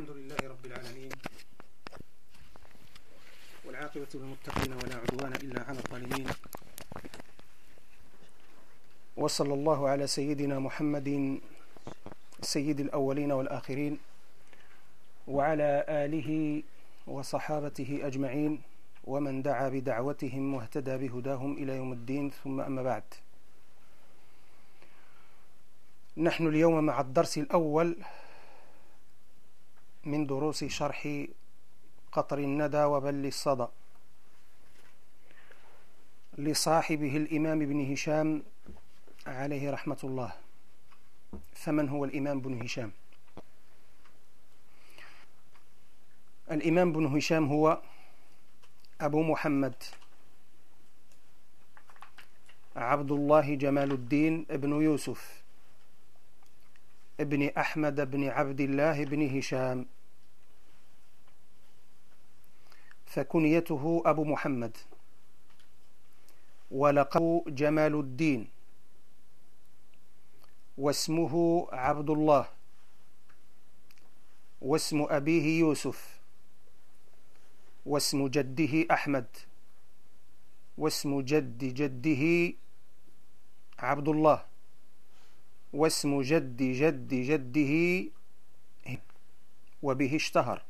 الحمد لله رب العالمين. والعاقبة للمتقين ولا عدوان إلا على الظالمين. وصلى الله على سيدنا محمد سيد الأولين والآخرين وعلى آله وصحابته أجمعين ومن دعا بدعوتهم واهتدى بهداهم إلى يوم الدين ثم أما بعد. نحن اليوم مع الدرس الأول من دروس شرح قطر الندى وبل الصدى. لصاحبه الإمام ابن هشام عليه رحمة الله. فمن هو الإمام بن هشام؟ الإمام بن هشام هو أبو محمد عبد الله جمال الدين ابن يوسف ابن أحمد بن عبد الله بن هشام. فكنيته أبو محمد. ولقب جمال الدين. واسمه عبد الله. واسم أبيه يوسف. واسم جده أحمد. واسم جد جده عبد الله. واسم جد جد جده وبه اشتهر.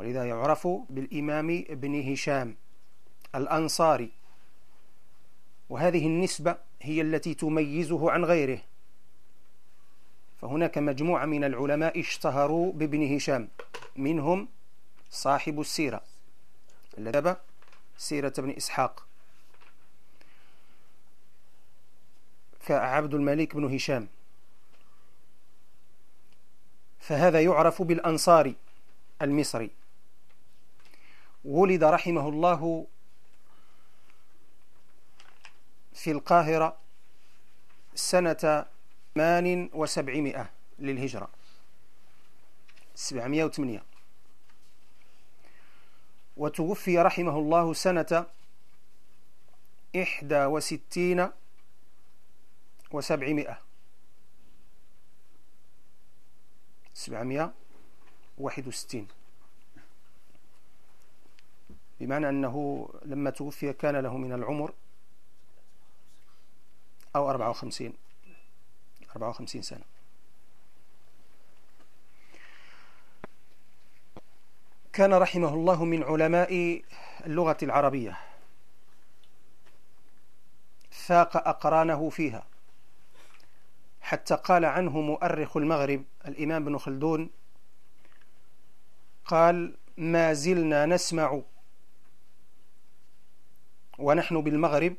ولذا يعرف بالإمام ابن هشام الأنصاري. وهذه النسبة هي التي تميزه عن غيره. فهناك مجموعة من العلماء اشتهروا بابن هشام. منهم صاحب السيرة. الذي سيرة ابن إسحاق. كعبد الملك بن هشام. فهذا يعرف بالأنصاري المصري. ولد رحمه الله في القاهرة سنة ثمان وسبعمائة للهجرة سبعمائة وثمانية وتوفي رحمه الله سنة إحدى وستين وسبعمائة. سبعمائة واحد وستين. بمعنى أنه لما توفي كان له من العمر أو أربعة وخمسين أربعة وخمسين سنة. كان رحمه الله من علماء اللغة العربية. فاق أقرانه فيها. حتى قال عنه مؤرخ المغرب الإمام بن خلدون قال ما زلنا نسمع ونحن بالمغرب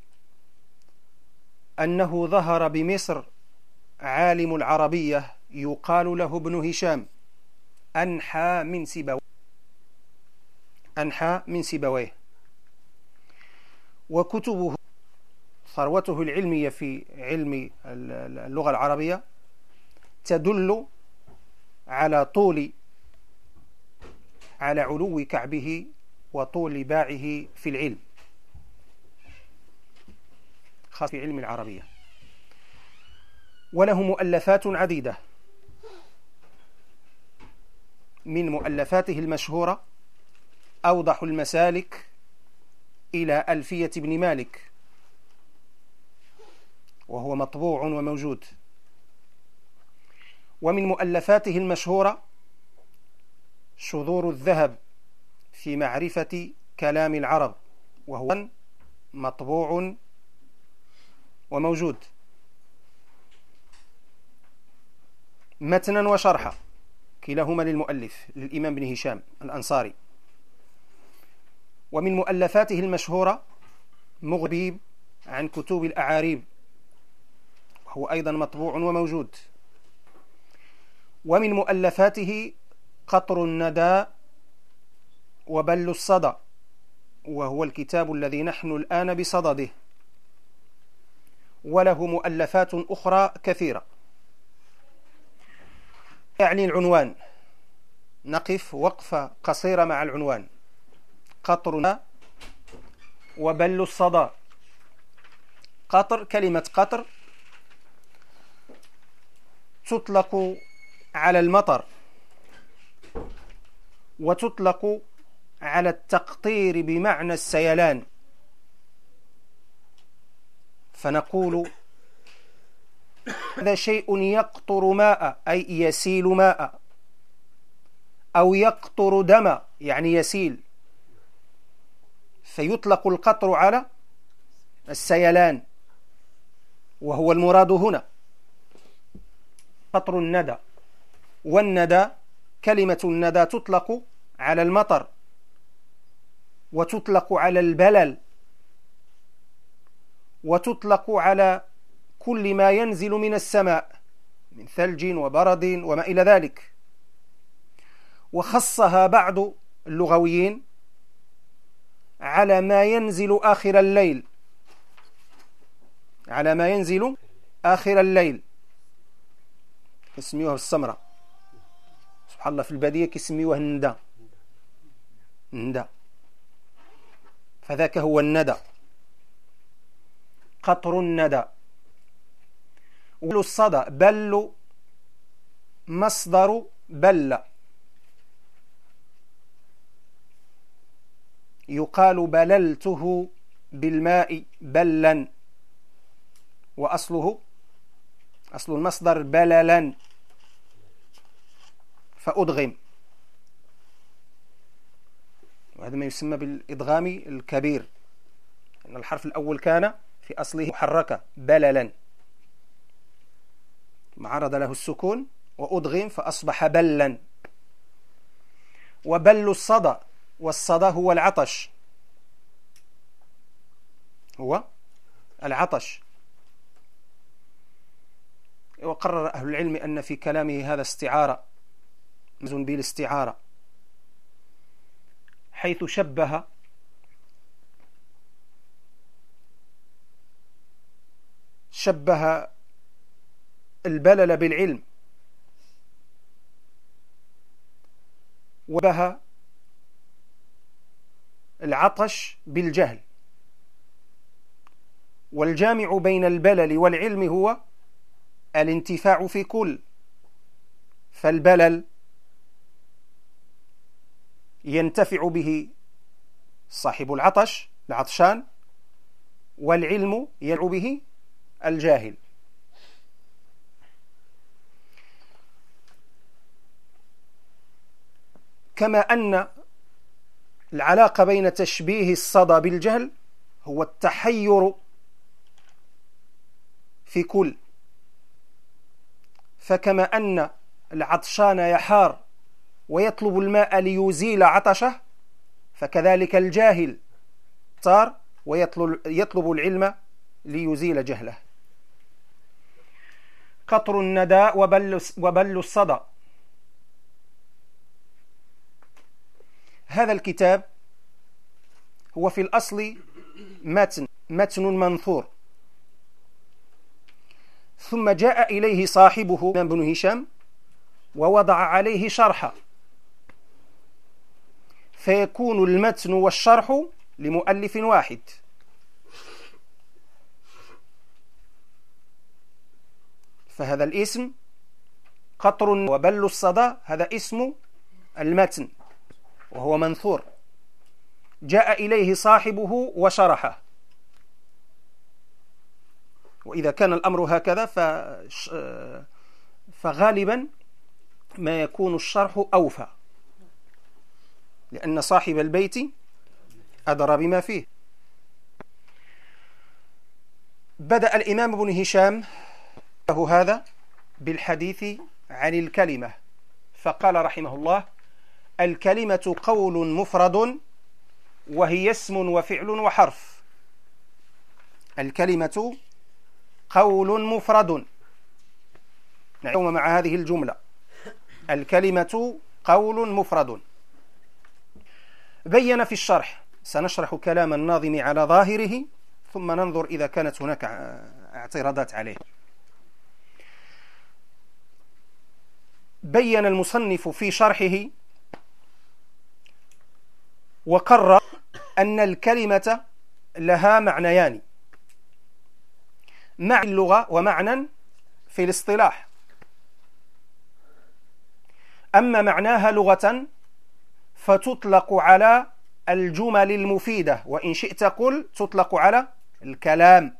أنه ظهر بمصر عالم العربية يقال له ابن هشام أنحى من سيبويه. أنحى من سيبويه. وكتبه ثروته العلمية في علم اللغة العربية تدل على طول على علو كعبه وطول باعه في العلم. خاص في علم العربية. وله مؤلفات عديدة. من مؤلفاته المشهورة أوضح المسالك إلى ألفية بن مالك. وهو مطبوع وموجود. ومن مؤلفاته المشهورة شذور الذهب في معرفة كلام العرب. وهو مطبوع وموجود. متنا وشرحا. كلاهما للمؤلف للإمام بن هشام الأنصاري. ومن مؤلفاته المشهورة مغبيب عن كتب الأعاريب وهو أيضا مطبوع وموجود. ومن مؤلفاته قطر الندى وبل الصدى وهو الكتاب الذي نحن الآن بصدده. وله مؤلفات أخرى كثيرة. يعني العنوان. نقف وقفة قصيرة مع العنوان. قطر وبل الصدى. قطر كلمة قطر تطلق على المطر وتطلق على التقطير بمعنى السيلان. فنقول هذا شيء يقطر ماء أي يسيل ماء أو يقطر دم يعني يسيل. فيطلق القطر على السيلان وهو المراد هنا. قطر الندى. والندى كلمة الندى تطلق على المطر وتطلق على البلل. وتطلق على كل ما ينزل من السماء من ثلج وبرد وما إلى ذلك. وخصها بعض اللغويين على ما ينزل آخر الليل. على ما ينزل آخر الليل. يسميوها السمرة. سبحان الله في البادية كيسميوها الندى. الندى. فذاك هو الندى. قطر الندى. الصدى بل مصدر بل. يقال بللته بالماء بلا. وأصله أصل المصدر بللا. فأدغم. وهذا ما يسمى بالإدغام الكبير. أن الحرف الأول كان في أصله محركة بللا. عرض له السكون وأدغم فأصبح بلا. وبل الصدى والصدى هو العطش. هو العطش. وقرر أهل العلم أن في كلامه هذا استعارة. مزن بالاستعارة حيث شبه شبه البلل بالعلم. وبه العطش بالجهل. والجامع بين البلل والعلم هو الانتفاع في كل. فالبلل ينتفع به صاحب العطش العطشان والعلم يدعو به الجاهل. كما أن العلاقة بين تشبيه الصدى بالجهل هو التحير في كل. فكما أن العطشان يحار ويطلب الماء ليزيل عطشه فكذلك الجاهل صار ويطلب العلم ليزيل جهله. قطر الندى وبل, وبل الصدى. هذا الكتاب هو في الأصل متن متن منثور. ثم جاء إليه صاحبه بن هشام ووضع عليه شرحا فيكون المتن والشرح لمؤلف واحد. فهذا الاسم قطر وبل الصدى هذا اسم المتن وهو منثور. جاء إليه صاحبه وشرحه. وإذا كان الأمر هكذا فغالبا ما يكون الشرح أوفى. لأن صاحب البيت أدرى بما فيه. بدأ الإمام ابن هشام هذا بالحديث عن الكلمة. فقال رحمه الله الكلمة قول مفرد وهي اسم وفعل وحرف. الكلمة قول مفرد. نعم مع هذه الجملة. الكلمة قول مفرد. بين في الشرح سنشرح كلام الناظم على ظاهره ثم ننظر إذا كانت هناك اعتراضات عليه. بين المصنف في شرحه وقرر أن الكلمة لها معنيان مع اللغة ومعنى في الاصطلاح أما معناها لغة فتطلق على الجمل المفيدة وإن شئت قل تطلق على الكلام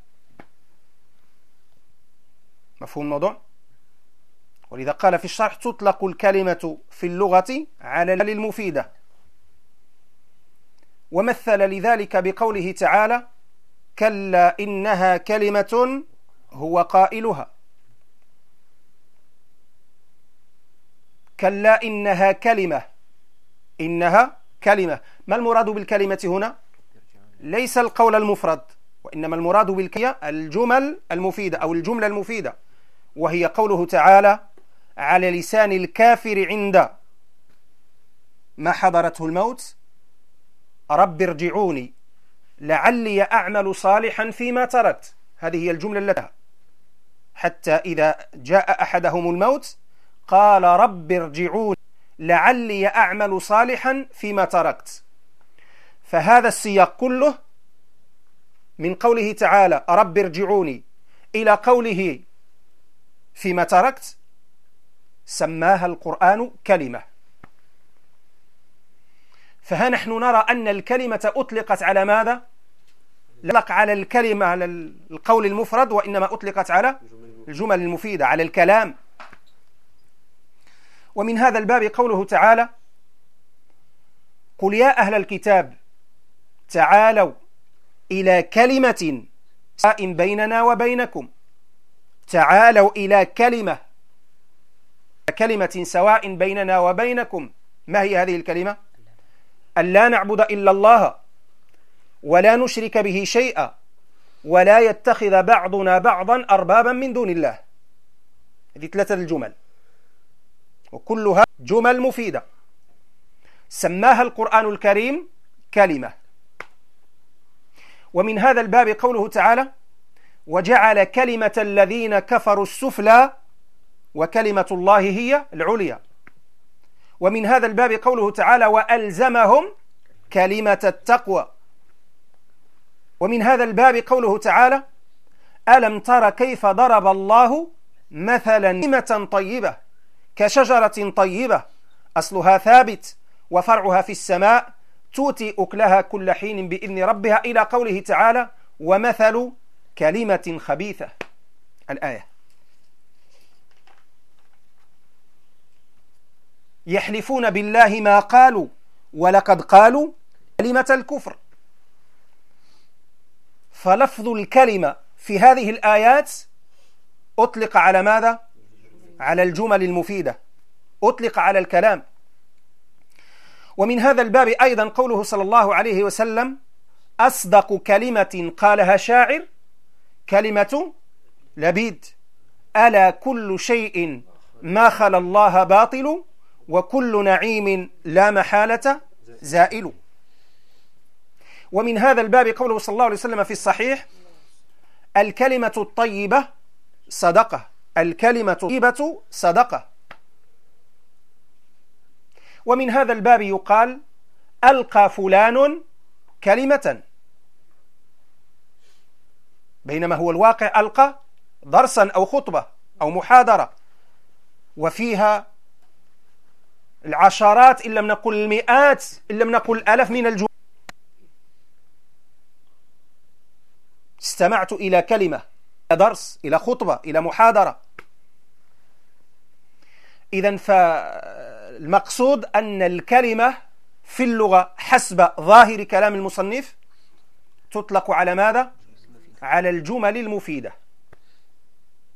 مفهوم الموضوع؟ ولذا قال في الشرح تطلق الكلمة في اللغة على المفيدة. ومثل لذلك بقوله تعالى كلا إنها كلمة هو قائلها. كلا إنها كلمة إنها كلمة. ما المراد بالكلمة هنا؟ ليس القول المفرد وإنما المراد بالكلمة الجمل المفيدة أو الجملة المفيدة وهي قوله تعالى على لسان الكافر عند. ما حضرته الموت؟ رب ارجعوني. لعلي أعمل صالحا فيما تركت. هذه هي الجملة التي حتى إذا جاء أحدهم الموت قال رب ارجعوني. لعلي أعمل صالحا فيما تركت. فهذا السياق كله من قوله تعالى رب ارجعوني إلى قوله فيما تركت سماها القرآن كلمة. فها نحن نرى أن الكلمة أطلقت على ماذا؟ لق على الكلمة على القول المفرد وإنما أطلقت على الجمل المفيدة على الكلام. ومن هذا الباب قوله تعالى قل يا أهل الكتاب تعالوا إلى كلمة ساء بيننا وبينكم. تعالوا إلى كلمة كلمة سواء بيننا وبينكم ما هي هذه الكلمة؟ أن لا نعبد إلا الله ولا نشرك به شيئا ولا يتخذ بعضنا بعضا أربابا من دون الله. هذه ثلاثة الجمل. وكلها جمل مفيدة. سماها القرآن الكريم كلمة. ومن هذا الباب قوله تعالى وجعل كلمة الذين كفروا السفلى وكلمة الله هي العليا. ومن هذا الباب قوله تعالى وألزمهم كلمة التقوى. ومن هذا الباب قوله تعالى ألم تر كيف ضرب الله مثلا كلمة طيبة كشجرة طيبة؟ أصلها ثابت وفرعها في السماء. توتي أكلها كل حين بإذن ربها إلى قوله تعالى ومثل كلمة خبيثة. الآية. يحلفون بالله ما قالوا ولقد قالوا كلمة الكفر. فلفظ الكلمة في هذه الآيات أطلق على ماذا؟ على الجمل المفيدة. أطلق على الكلام. ومن هذا الباب أيضا قوله صلى الله عليه وسلم أصدق كلمة قالها شاعر كلمة لبيد. ألا كل شيء ما خلا الله باطل وكل نعيم لا محالة زائل. ومن هذا الباب قوله صلى الله عليه وسلم في الصحيح الكلمة الطيبة صدقة. الكلمة الطيبة صدقة. ومن هذا الباب يقال ألقى فلان كلمة. بينما هو الواقع ألقى درسا أو خطبة أو محاضرة. وفيها العشرات إن لم نقل المئات إن لم نقل الألف من الجمل. استمعت إلى كلمة إلى درس إلى خطبة إلى محاضرة. إذا فالمقصود أن الكلمة في اللغة حسب ظاهر كلام المصنف تطلق على ماذا؟ على الجمل المفيدة.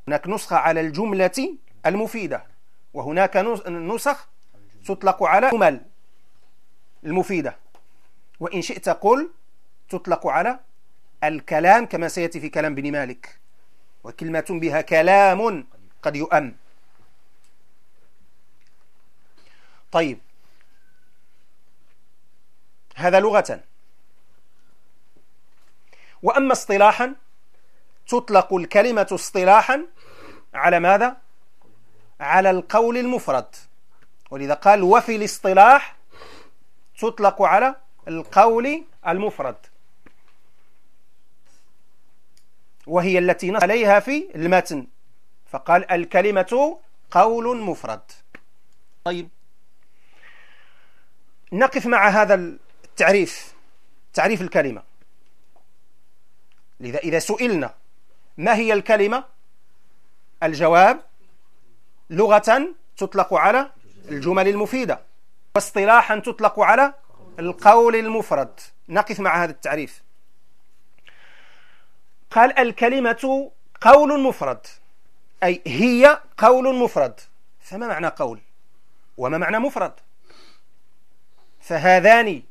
هناك نسخة على الجملة المفيدة وهناك نسخ تطلق على جمل المفيدة. وإن شئت قل تطلق على الكلام كما سيأتي في كلام بن مالك. وكلمة بها كلام قد يؤم. طيب. هذا لغة. وأما اصطلاحا تطلق الكلمة اصطلاحا على ماذا؟ على القول المفرد. ولذا قال وفي الاصطلاح تطلق على القول المفرد. وهي التي نص عليها في المتن. فقال الكلمة قول مفرد. طيب. نقف مع هذا التعريف تعريف الكلمة. لذا إذا سئلنا ما هي الكلمة؟ الجواب لغة تطلق على الجمل المفيدة. واصطلاحا تطلق على القول المفرد. نقف مع هذا التعريف. قال الكلمة قول مفرد. أي هي قول مفرد. فما معنى قول؟ وما معنى مفرد؟ فهذان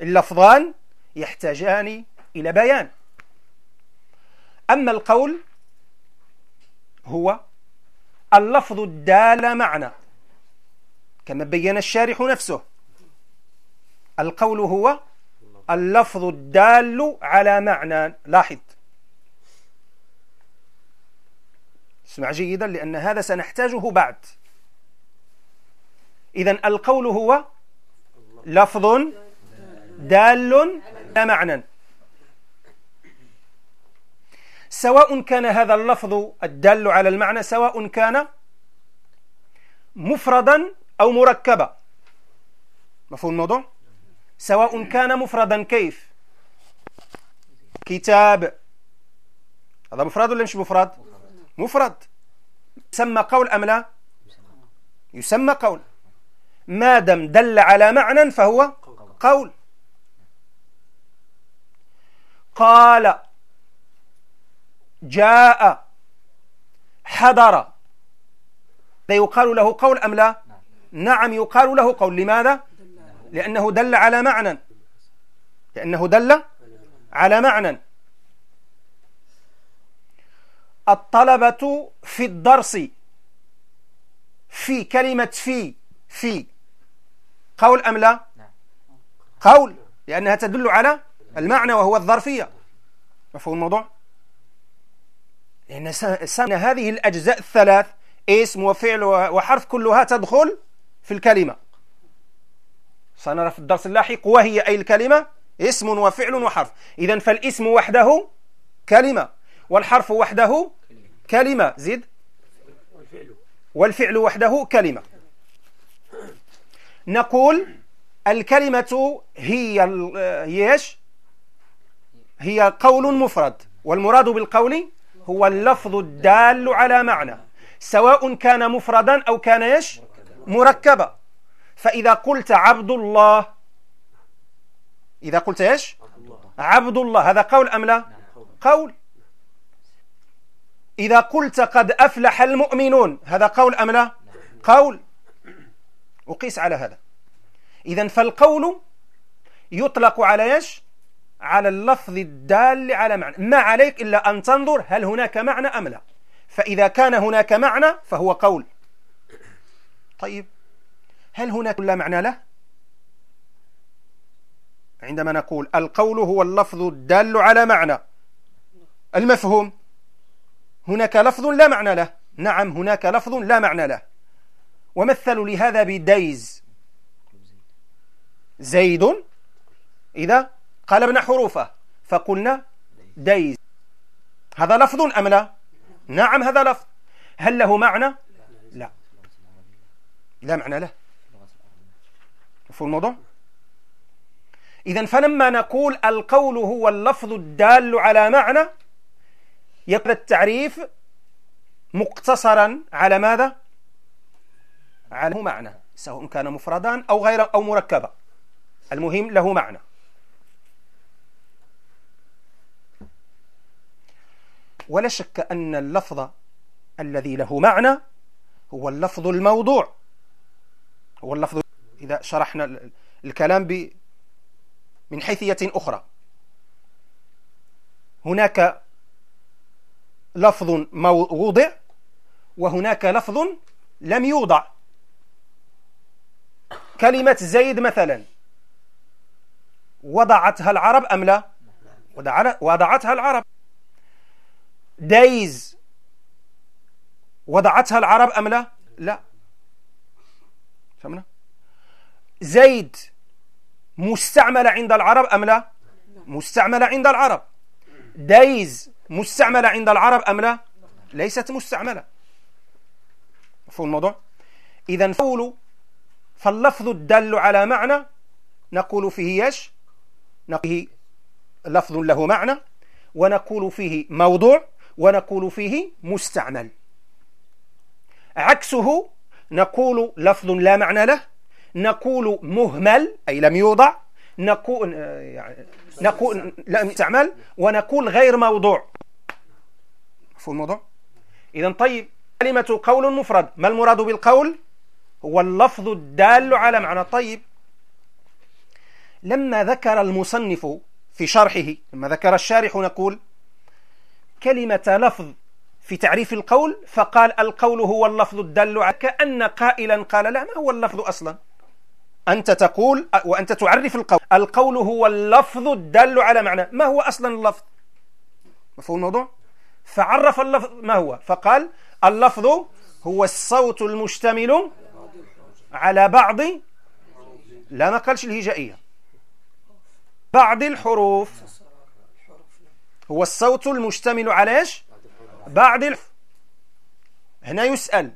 اللفظان يحتاجان إلى بيان. أما القول هو اللفظ الدال معنى. كما بين الشارح نفسه. القول هو اللفظ الدال على معنى لاحظ. اسمع جيدا لأن هذا سنحتاجه بعد. إذا القول هو لفظ دال على معنى. سواء كان هذا اللفظ الدال على المعنى سواء كان مفردا أو مركبا مفهوم الموضوع؟ سواء كان مفردا كيف؟ كتاب. هذا مفرد ولا مش مفرد؟ مفرد. يسمى قول أم لا؟ يسمى قول. ما دام دل على معنى فهو قول. قال. جاء. حضر. يقال له قول أم لا؟ نعم يقال له قول لماذا؟ لأنه دل على معنى. لأنه دل على معنى. الطلبة في الدرس في كلمة في في. قول أم لا؟ قول لأنها تدل على المعنى وهو الظرفية. مفهوم الموضوع؟ لأن هذه الأجزاء الثلاث اسم وفعل وحرف كلها تدخل في الكلمة. سنرى في الدرس اللاحق وهي أي الكلمة؟ اسم وفعل وحرف. إذا فالاسم وحده كلمة والحرف وحده كلمة. زد والفعل وحده كلمة. نقول الكلمة هي إيش؟ هي قول مفرد والمراد بالقول هو اللفظ الدال على معنى سواء كان مفردا أو كان إيش؟ مركبا فإذا قلت عبد الله إذا قلت إيش؟ عبد الله. هذا قول أم لا؟ قول. إذا قلت قد أفلح المؤمنون هذا قول أم لا؟ قول. وقيس على هذا. إذا فالقول يطلق على إيش؟ على اللفظ الدال على معنى. ما عليك إلا أن تنظر هل هناك معنى أم لا. فإذا كان هناك معنى فهو قول. طيب هل هناك لا معنى له؟ عندما نقول القول هو اللفظ الدال على معنى. المفهوم هناك لفظ لا معنى له. نعم هناك لفظ لا معنى له. ومثلوا لهذا بديز. زيد إذا قلبنا حروفة فقلنا ديز. هذا لفظ أم لا؟ نعم هذا لفظ. هل له معنى؟ لا. لا معنى له؟ مفهوم الموضوع؟ إذا فلما نقول القول هو اللفظ الدال على معنى يبقى التعريف مقتصرا على ماذا؟ على معنى سواء كان مفردا أو غير أو مركبا. المهم له معنى. ولا شك أن اللفظ الذي له معنى هو اللفظ الموضوع. هو اللفظ إذا شرحنا الكلام ب من حيثية أخرى. هناك لفظ وضع وهناك لفظ لم يوضع. كلمة زيد مثلا وضعتها العرب أم لا؟ وضعتها العرب. دايز وضعتها العرب أم لا؟ لا. فهمنا؟ زيد مستعملة عند العرب أم لا؟ مستعملة عند العرب. دايز مستعملة عند العرب أم لا؟ ليست مستعملة. مفهوم الموضوع؟ إذا فول فاللفظ الدل على معنى نقول فيه يش نقول فيه لفظ له معنى ونقول فيه موضوع ونقول فيه مستعمل. عكسه نقول لفظ لا معنى له نقول مهمل أي لم يوضع نقول يعني نقول لم يستعمل ونقول غير موضوع. مفهوم الموضوع؟ إذا طيب كلمة قول مفرد ما المراد بالقول؟ هو اللفظ الدال على معنى. طيب لما ذكر المصنف في شرحه لما ذكر الشارح نقول كلمة لفظ في تعريف القول فقال القول هو اللفظ الدال كأن قائلا قال لا ما هو اللفظ أصلا؟ أنت تقول وأنت تعرف القول. القول هو اللفظ الدال على معنى. ما هو أصلا اللفظ؟ مفهوم الموضوع؟ فعرف اللفظ ما هو؟ فقال اللفظ هو الصوت المشتمل على بعض لا ما قالش الهجائية. بعض الحروف. هو الصوت المشتمل على إيش؟ بعض الحروف هنا يسأل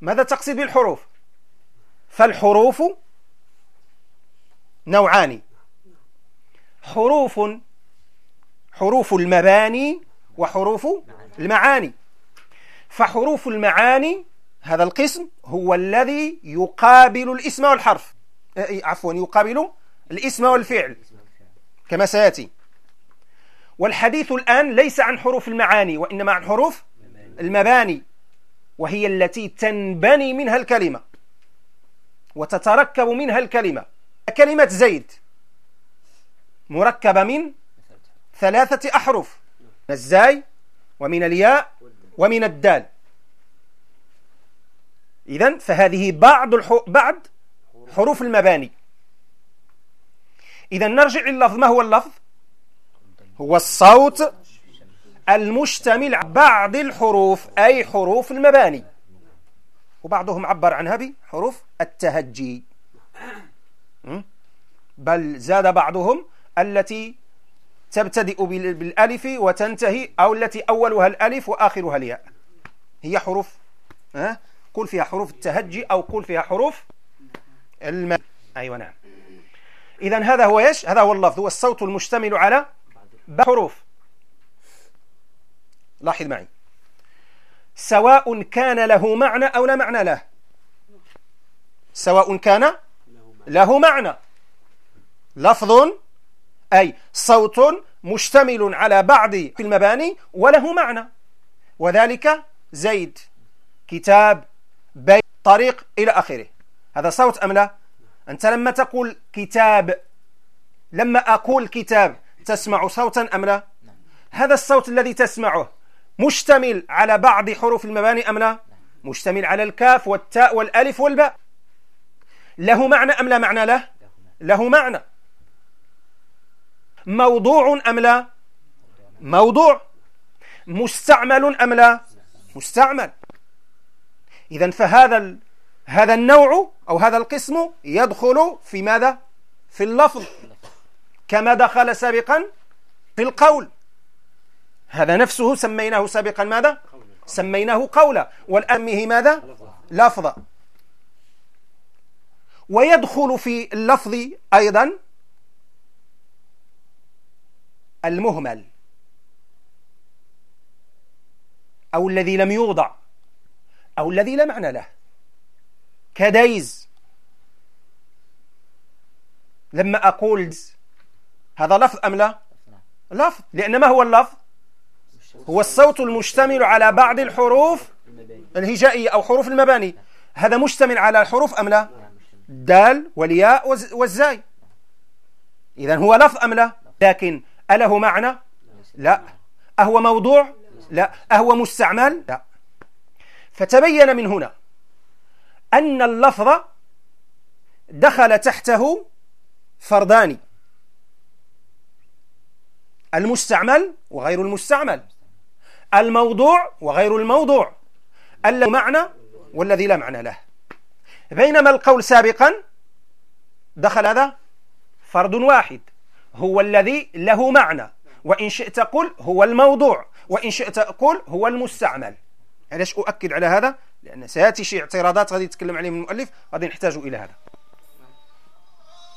ماذا تقصد بالحروف؟ فالحروف نوعان. حروف حروف المباني وحروف المعاني. فحروف المعاني هذا القسم هو الذي يقابل الاسم والحرف. عفوا يقابل الاسم والفعل. كما سيأتي. والحديث الآن ليس عن حروف المعاني وإنما عن حروف المباني. وهي التي تنبني منها الكلمة وتتركب منها الكلمة. كلمة زيد مركبة من ثلاثة أحرف من الزاي ومن الياء ومن الدال. إذن فهذه بعض بعض حروف المباني. إذا نرجع لللفظ ما هو اللفظ؟ هو الصوت المشتمل على بعض الحروف أي حروف المباني. وبعضهم عبر عنها بحروف التهجي. بل زاد بعضهم التي تبتدئ بالألف وتنتهي أو التي أولها الألف وآخرها الياء. هي حروف ها؟ قول فيها حروف التهجي أو قول فيها حروف الم... أيوة نعم. إذا هذا هو إيش؟ هذا هو اللفظ هو الصوت المشتمل على حروف. لاحظ معي. سواء كان له معنى أو لا معنى له. سواء كان له معنى. لفظ أي صوت مشتمل على بعض في المباني وله معنى. وذلك زيد كتاب بيت طريق إلى آخره. هذا صوت أم لا؟ أنت لما تقول كتاب لما أقول كتاب تسمع صوتا أم لا؟ هذا الصوت الذي تسمعه مشتمل على بعض حروف المباني أم لا؟ مشتمل على الكاف والتاء والألف والباء. له معنى أم لا معنى له؟ له معنى. موضوع أم لا؟ موضوع. مستعمل أم لا؟ مستعمل. إذا فهذا هذا النوع أو هذا القسم يدخل في ماذا؟ في اللفظ. كما دخل سابقا في القول. هذا نفسه سميناه سابقا ماذا؟ سميناه قولا. والأمه ماذا؟ لفظا. ويدخل في اللفظ أيضا المهمل أو الذي لم يوضع أو الذي لا معنى له. كديز. لما أقول هذا لفظ أم لا؟ لفظ لأن ما هو اللفظ؟ هو الصوت المشتمل على بعض الحروف الهجائية أو حروف المباني. هذا مشتمل على الحروف أم لا؟ دال والياء والزاي. إذا هو لفظ أم لا؟ لكن أله معنى؟ لا. أهو موضوع؟ لا. أهو مستعمل؟ لا. فتبين من هنا أن اللفظ دخل تحته فردان. المستعمل وغير المستعمل. الموضوع وغير الموضوع. الذي معنى والذي لا معنى له. بينما القول سابقا دخل هذا فرد واحد. هو الذي له معنى. وإن شئت قل هو الموضوع. وإن شئت قل هو المستعمل. علاش أؤكد على هذا؟ لأن سيأتي شيء اعتراضات غادي يتكلم عليهم المؤلف غادي نحتاج إلى هذا.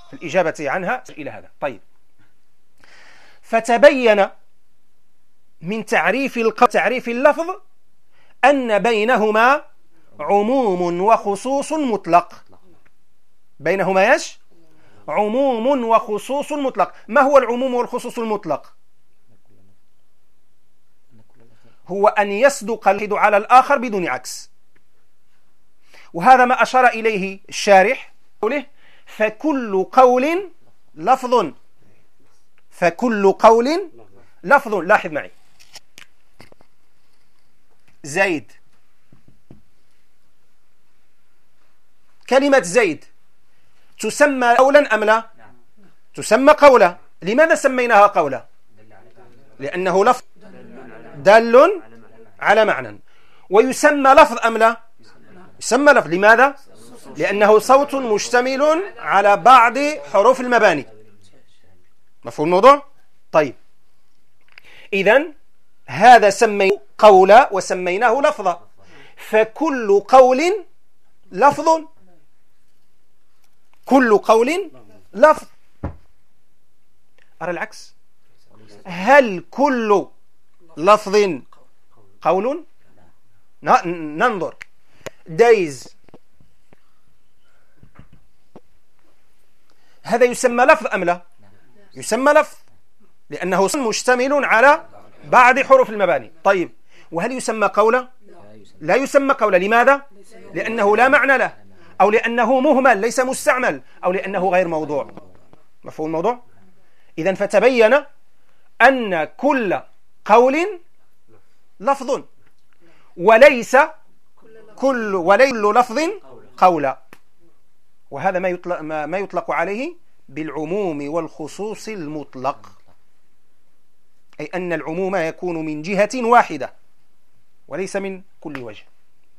في الإجابة عنها إلى هذا. طيب. فتبين من تعريف تعريف اللفظ أن بينهما عموم وخصوص مطلق. بينهما إيش؟ عموم وخصوص مطلق. ما هو العموم والخصوص المطلق؟ هو أن يصدق الواحد على الآخر بدون عكس. وهذا ما أشار إليه الشارح فكل قول لفظ. فكل قول لفظ لاحظ معي. زيد. كلمة زيد تسمى قولا أم لا؟ تسمى قولا. لماذا سميناها قولا؟ لأنه لفظ دال على معنى. ويسمى لفظ أم لا؟ يسمى لفظ. لماذا؟ لأنه صوت مشتمل على بعض حروف المباني. مفهوم الموضوع؟ طيب. إذا هذا سمي قولا وسميناه لفظا. فكل قول لفظ. كل قول لفظ. أرى العكس. هل كل لفظ قول؟ ننظر. دايز هذا يسمى لفظ أم لا؟ يسمى لفظ لأنه مشتمل على بعض حروف المباني. طيب وهل يسمى قولا لا يسمى قولا لماذا؟ لأنه لا معنى له أو لأنه مهمل ليس مستعمل أو لأنه غير موضوع. مفهوم الموضوع؟ إذا فتبين أن كل قول لفظ وليس كل وليس لفظ قولا وهذا ما يطلق, ما يطلق عليه بالعموم والخصوص المطلق. أي أن العموم يكون من جهة واحدة وليس من كل وجه.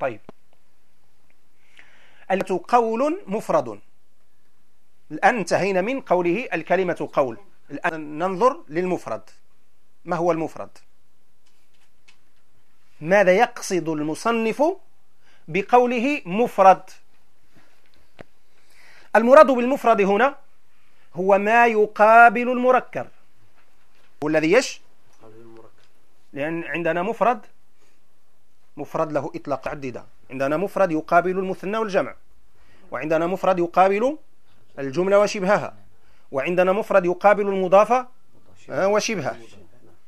طيب. الكلمة قول مفرد. الآن انتهينا من قوله الكلمة قول. الآن ننظر للمفرد. ما هو المفرد؟ ماذا يقصد المصنف بقوله مفرد؟ المراد بالمفرد هنا هو ما يقابل المركب. هو الذي يش لأن عندنا مفرد مفرد له إطلاق عديدة. عندنا مفرد يقابل المثنى والجمع. وعندنا مفرد يقابل الجملة وشبهها. وعندنا مفرد يقابل المضافة وشبهها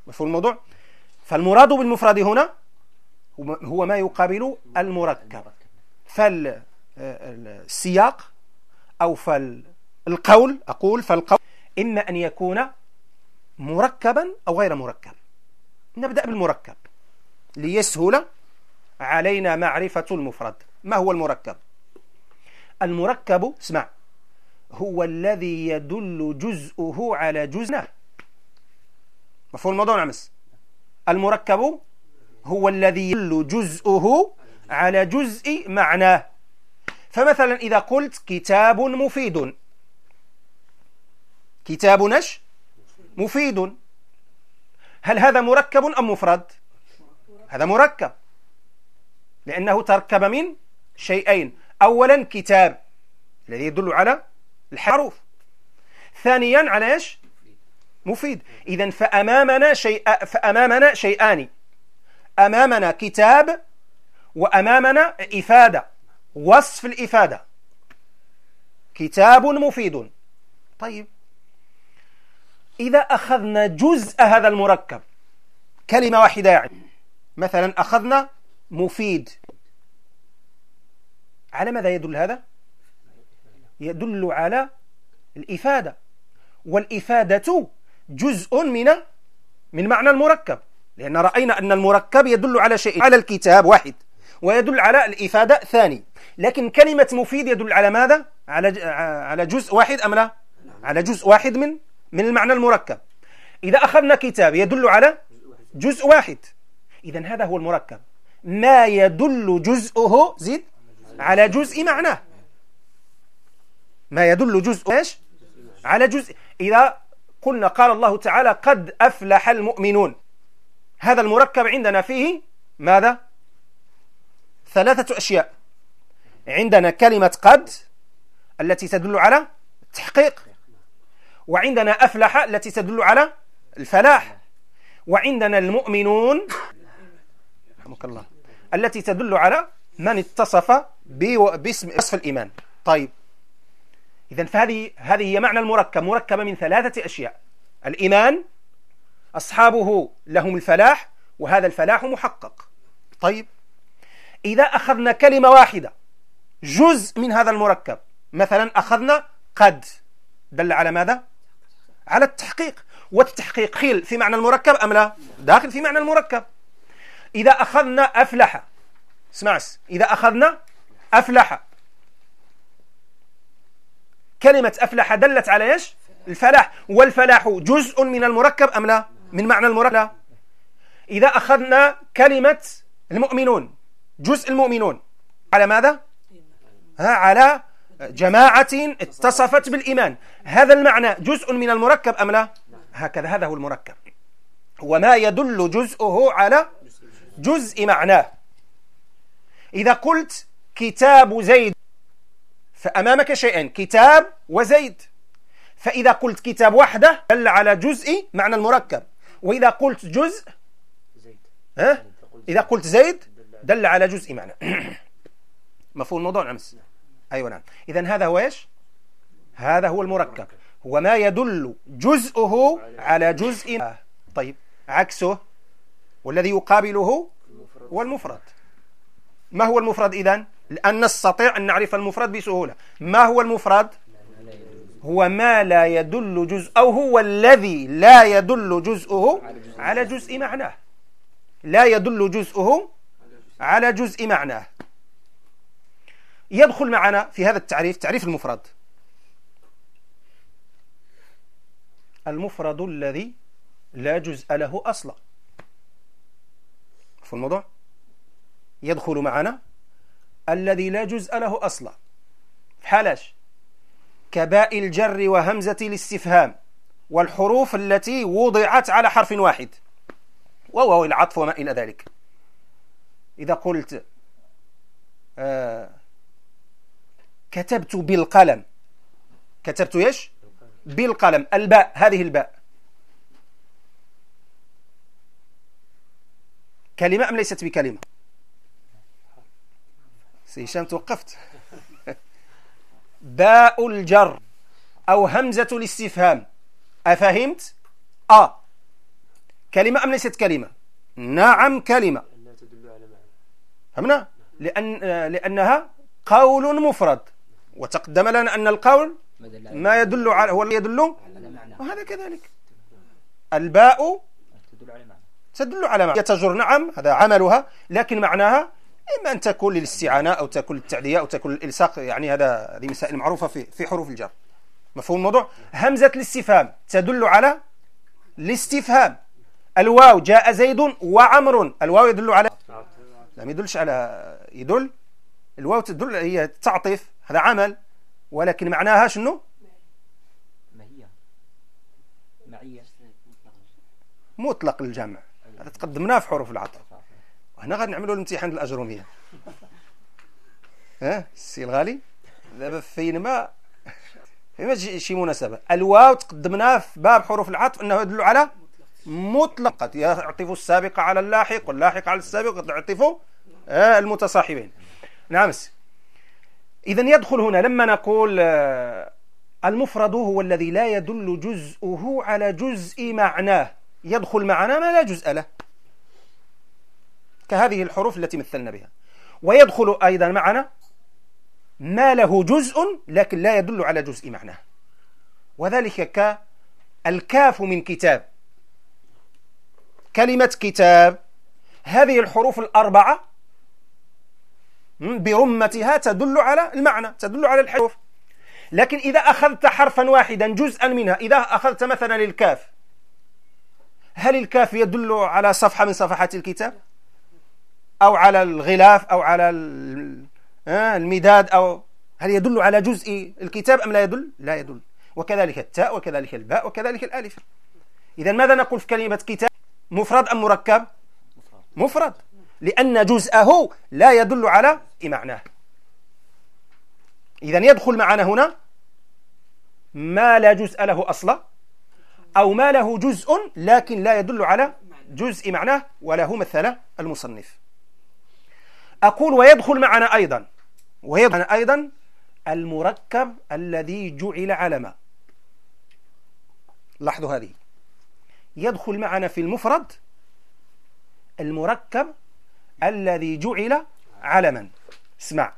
مفهوم الموضوع؟ فالمراد بالمفرد هنا هو ما يقابل المركب. فالسياق أو فالقول أقول فالقول إما أن يكون مركبا أو غير مركب. نبدأ بالمركب. ليسهل علينا معرفة المفرد. ما هو المركب؟ المركب اسمع هو الذي يدل جزءه على جزء. مفهوم الموضوع نعمس المركب هو الذي يدل جزءه على جزء معناه. فمثلا إذا قلت كتاب مفيد. كتاب نش مفيد. هل هذا مركب أم مفرد؟ هذا مركب. لأنه تركب من شيئين. أولا كتاب الذي يدل على الحروف. ثانيا على إيش؟ مفيد. إذا فأمامنا شيء فأمامنا شيئان. أمامنا كتاب وأمامنا إفادة وصف الإفادة. كتاب مفيد. طيب. إذا أخذنا جزء هذا المركب. كلمة واحدة يعني. مثلا أخذنا مفيد. على ماذا يدل هذا؟ يدل على الإفادة. والإفادة جزء من من معنى المركب. لأن رأينا أن المركب يدل على شيء. على الكتاب واحد. ويدل على الإفادة ثاني. لكن كلمة مفيد يدل على ماذا؟ على على جزء واحد أم لا؟ على جزء واحد من من المعنى المركب. إذا أخذنا كتاب يدل على جزء واحد. إذا هذا هو المركب. ما يدل جزءه زيد على جزء معناه. ما يدل جزء إيش؟ على جزء. إذا قلنا قال الله تعالى قد أفلح المؤمنون. هذا المركب عندنا فيه ماذا؟ ثلاثة أشياء. عندنا كلمة قد التي تدل على التحقيق وعندنا أفلح التي تدل على الفلاح. وعندنا المؤمنون رحمك الله التي تدل على من اتصف باسم وصف الإيمان. طيب إذا فهذه هذه هي معنى المركب. مركبة من ثلاثة أشياء. الإيمان أصحابه لهم الفلاح وهذا الفلاح محقق. طيب إذا أخذنا كلمة واحدة جزء من هذا المركب مثلا أخذنا قد دل على ماذا؟ على التحقيق والتحقيق خيل في معنى المركب أم لا؟ داخل في معنى المركب إذا أخذنا أفلح اسمع إذا أخذنا أفلح كلمة أفلح دلت على إيش؟ الفلاح والفلاح جزء من المركب أم لا؟ من معنى المركب لا. إذا أخذنا كلمة المؤمنون جزء المؤمنون على ماذا؟ ها على جماعة اتصفت بالإيمان. هذا المعنى جزء من المركب أم لا؟ هكذا هذا هو المركب. وما يدل جزءه على جزء معناه. إذا قلت كتاب زيد فأمامك شيئين كتاب وزيد. فإذا قلت كتاب وحده دل على جزء معنى المركب. وإذا قلت جزء ها؟ إذا قلت زيد دل على جزء معنى. مفهوم الموضوع نعم أيوة نعم. إذا هذا هو إيش؟ هذا هو المركب. هو ما يدل جزءه على جزء طيب عكسه والذي يقابله هو المفرد ما هو المفرد إذن؟ لأن نستطيع أن نعرف المفرد بسهولة. ما هو المفرد؟ هو ما لا يدل جزء أو هو الذي لا يدل جزءه على جزء معناه. لا يدل جزءه على جزء معناه. يدخل معنا في هذا التعريف تعريف المفرد. المفرد الذي لا جزء له أصلا. في الموضوع؟ يدخل معنا الذي لا جزء له أصلا. حالاش كباء الجر وهمزة الاستفهام والحروف التي وضعت على حرف واحد. وهو العطف وما إلى ذلك. إذا قلت آه كتبت بالقلم. كتبت إيش? بالقلم. الباء. هذه الباء. كلمة أم ليست بكلمة؟ سيشام توقفت. باء الجر أو همزة الاستفهام. أفهمت؟ آه. كلمة أم ليست كلمة؟ نعم كلمة. فهمنا؟ لأن لأنها قول مفرد. وتقدم لنا أن القول ما يدل على هو اللي يدل؟ وهذا كذلك. الباء تدل على معنى. يتجر نعم هذا عملها لكن معناها إما أن تكون للاستعانة أو تكون للتعدية أو تكون للإلصاق يعني هذا هذه مسائل معروفة في في حروف الجر. مفهوم الموضوع؟ همزة الاستفهام تدل على الاستفهام. الواو جاء زيد وعمر. الواو يدل على لم يدلش على يدل. الواو تدل هي تعطف. هذا عمل ولكن معناها شنو؟ مطلق الجمع هذا تقدمناه في حروف العطف وهنا غادي نعملوا الامتحان الأجرومية. ها السي الغالي دابا فين ما فين شي مناسبة. الواو تقدمناه في باب حروف العطف أنه يدل على مطلقة. يعطف السابق على اللاحق واللاحق على السابق يعطف آه، المتصاحبين. نعم إذا يدخل هنا لما نقول آه، المفرد هو الذي لا يدل جزءه على جزء معناه. يدخل معنا ما لا جزء له. كهذه الحروف التي مثلنا بها. ويدخل أيضا معنا ما له جزء لكن لا يدل على جزء معناه. وذلك كالكاف من كتاب. كلمة كتاب. هذه الحروف الأربعة برمتها تدل على المعنى تدل على الحروف. لكن إذا أخذت حرفا واحدا جزءا منها إذا أخذت مثلا الكاف هل الكاف يدل على صفحة من صفحات الكتاب؟ أو على الغلاف أو على المداد أو هل يدل على جزء الكتاب أم لا يدل؟ لا يدل. وكذلك التاء وكذلك الباء وكذلك الألف. إذا ماذا نقول في كلمة كتاب؟ مفرد أم مركب؟ مفرد. لأن جزءه لا يدل على معناه إذا يدخل معنا هنا ما لا جزء له أصلا أو ما له جزء لكن لا يدل على جزء معناه وله مثل المصنف. أقول ويدخل معنا أيضا ويدخل معنا أيضا المركب الذي جعل علما. لاحظوا هذه. يدخل معنا في المفرد المركب الذي جعل علما. اسمع.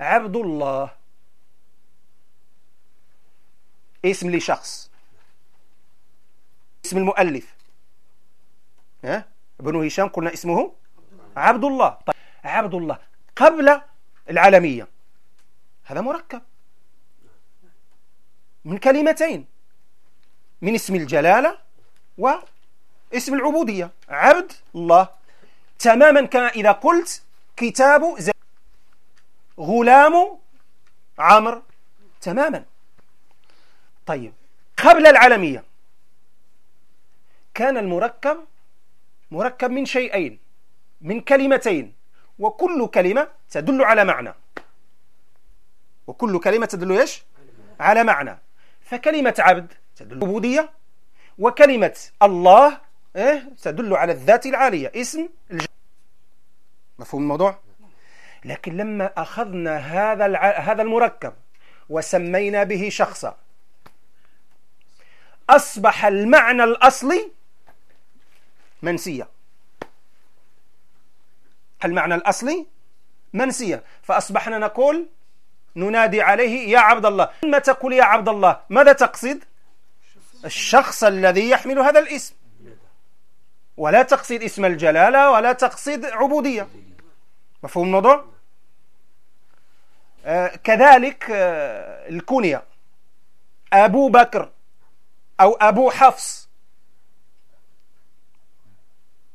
عبد الله. اسم لشخص. اسم المؤلف. ها؟ ابن هشام قلنا اسمه عبد الله. طيب. عبد الله. قبل العالمية. هذا مركب. من كلمتين. من اسم الجلالة واسم العبودية. عبد الله. تماما كما إذا قلت كتاب زي غلام عمر تماما. طيب. قبل العالمية كان المركب مركب من شيئين من كلمتين وكل كلمة تدل على معنى. وكل كلمة تدل إيش؟ على معنى. فكلمة عبد تدل على العبودية وكلمة الله إيه؟ تدل على الذات العالية. اسم الج... مفهوم الموضوع؟ لكن لما أخذنا هذا الع... هذا المركب وسمينا به شخصا أصبح المعنى الأصلي منسيا المعنى الأصلي منسيا فأصبحنا نقول ننادي عليه يا عبد الله. لما تقول يا عبد الله ماذا تقصد؟ الشخص الذي يحمل هذا الاسم. ولا تقصد اسم الجلالة ولا تقصد عبودية. مفهوم الموضوع آه كذلك آه الكنية. أبو بكر أو أبو حفص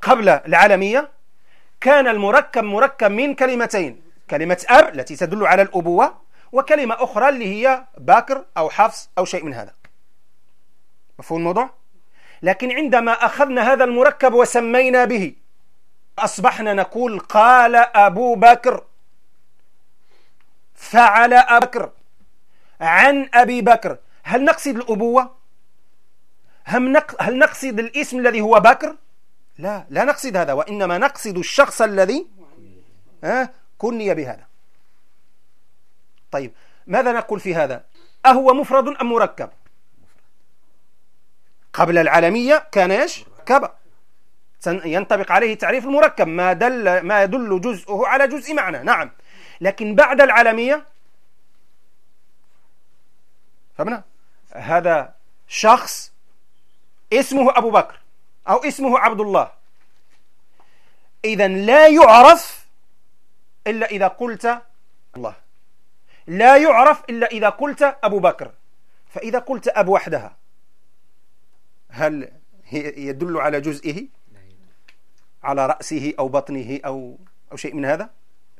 قبل العالمية كان المركب مركب من كلمتين كلمة أب التي تدل على الأبوة وكلمة أخرى اللي هي باكر أو حفص أو شيء من هذا. مفهوم الموضوع؟ لكن عندما أخذنا هذا المركب وسمينا به أصبحنا نقول قال أبو بكر فعل أبو بكر عن أبي بكر هل نقصد الأبوة؟ هل نقصد الاسم الذي هو بكر؟ لا لا نقصد هذا وإنما نقصد الشخص الذي كني بهذا طيب ماذا نقول في هذا أهو مفرد أم مركب العالمية كان إيش؟ كبا ينطبق عليه تعريف المركب ما دل ما يدل جزءه على جزء معنى. نعم. لكن بعد العالمية فهمنا؟ هذا شخص اسمه أبو بكر أو اسمه عبد الله. إذا لا يعرف إلا إذا قلت الله. لا يعرف إلا إذا قلت أبو بكر. فإذا قلت أب وحدها هل يدل على جزئه؟ على رأسه أو بطنه أو, أو شيء من هذا؟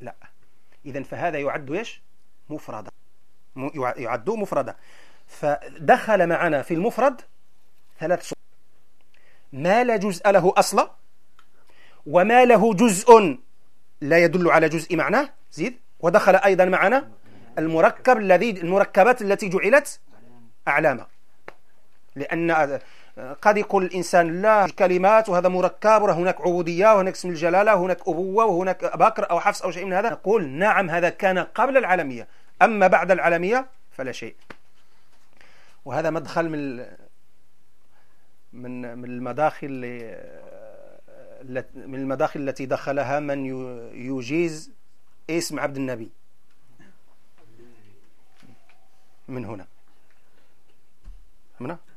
لا. إذا فهذا يعد إيش؟ مفردا. يعد مفردا. فدخل معنا في المفرد ثلاث صور. ما لا جزء له أصلا وما له جزء لا يدل على جزء معناه. زيد. ودخل أيضا معنا المركب الذي المركبات التي جعلت أعلاما. لأن قد يقول الإنسان لا كلمات وهذا مركب وهناك عبودية وهناك اسم الجلالة وهناك أبوة وهناك بكر أو حفص أو شيء من هذا. نقول نعم هذا كان قبل العالمية. أما بعد العالمية فلا شيء. وهذا مدخل من من من المداخل من المداخل التي دخلها من يجيز اسم عبد النبي. من هنا. هنا؟ من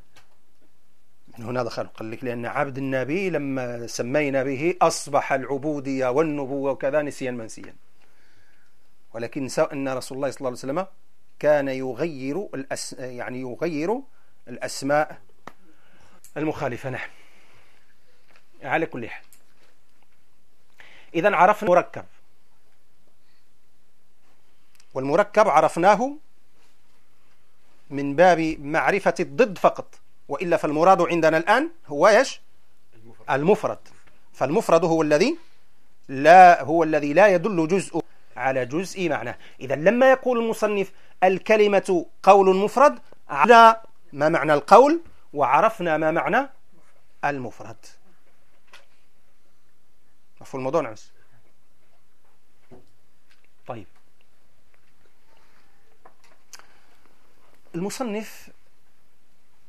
هنا دخل. قال لك لأن عبد النبي لما سمينا به أصبح العبودية والنبوة وكذا نسيا منسيا. ولكن أن رسول الله صلى الله عليه وسلم كان يغير الأس... يعني يغير الأسماء المخالفة. نعم. على كل حال. إذا عرفنا المركب. والمركب عرفناه من باب معرفة الضد فقط. وإلا فالمراد عندنا الآن هو إيش؟ المفرد. فالمفرد هو الذي لا هو الذي لا يدل جزء على جزء معناه. إذا لما يقول المصنف الكلمة قول مفرد عرفنا ما معنى القول وعرفنا ما معنى المفرد. مفهوم الموضوع نعس طيب. المصنف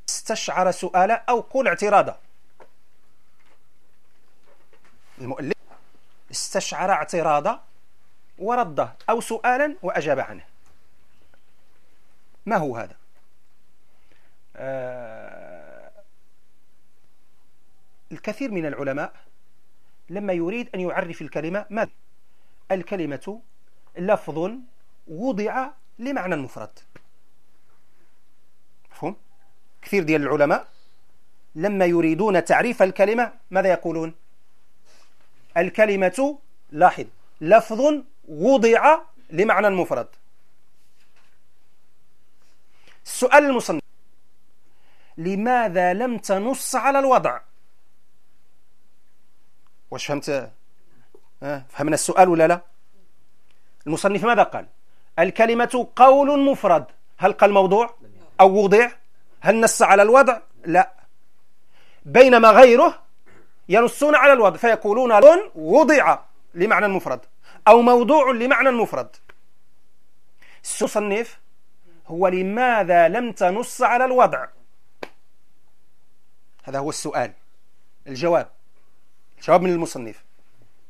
استشعر سؤالا أو قول اعتراضا المؤلف استشعر اعتراضا ورده أو سؤالا وأجاب عنه. ما هو هذا؟ آه الكثير من العلماء لما يريد أن يعرف الكلمة ما؟ الكلمة لفظ وضع لمعنى مفرد. مفهوم؟ كثير ديال العلماء لما يريدون تعريف الكلمة ماذا يقولون؟ الكلمة لاحظ لفظ وضع لمعنى مفرد. السؤال المصنف لماذا لم تنص على الوضع؟ واش فهمت؟ فهمنا السؤال ولا لا؟ المصنف ماذا قال؟ الكلمة قول مفرد. هل قال موضوع أو وضع؟ هل نص على الوضع؟ لا. بينما غيره ينصون على الوضع فيقولون لون وضع لمعنى مفرد أو موضوع لمعنى مفرد. المصنف هو لماذا لم تنص على الوضع؟ هذا هو السؤال. الجواب. الجواب من المصنف.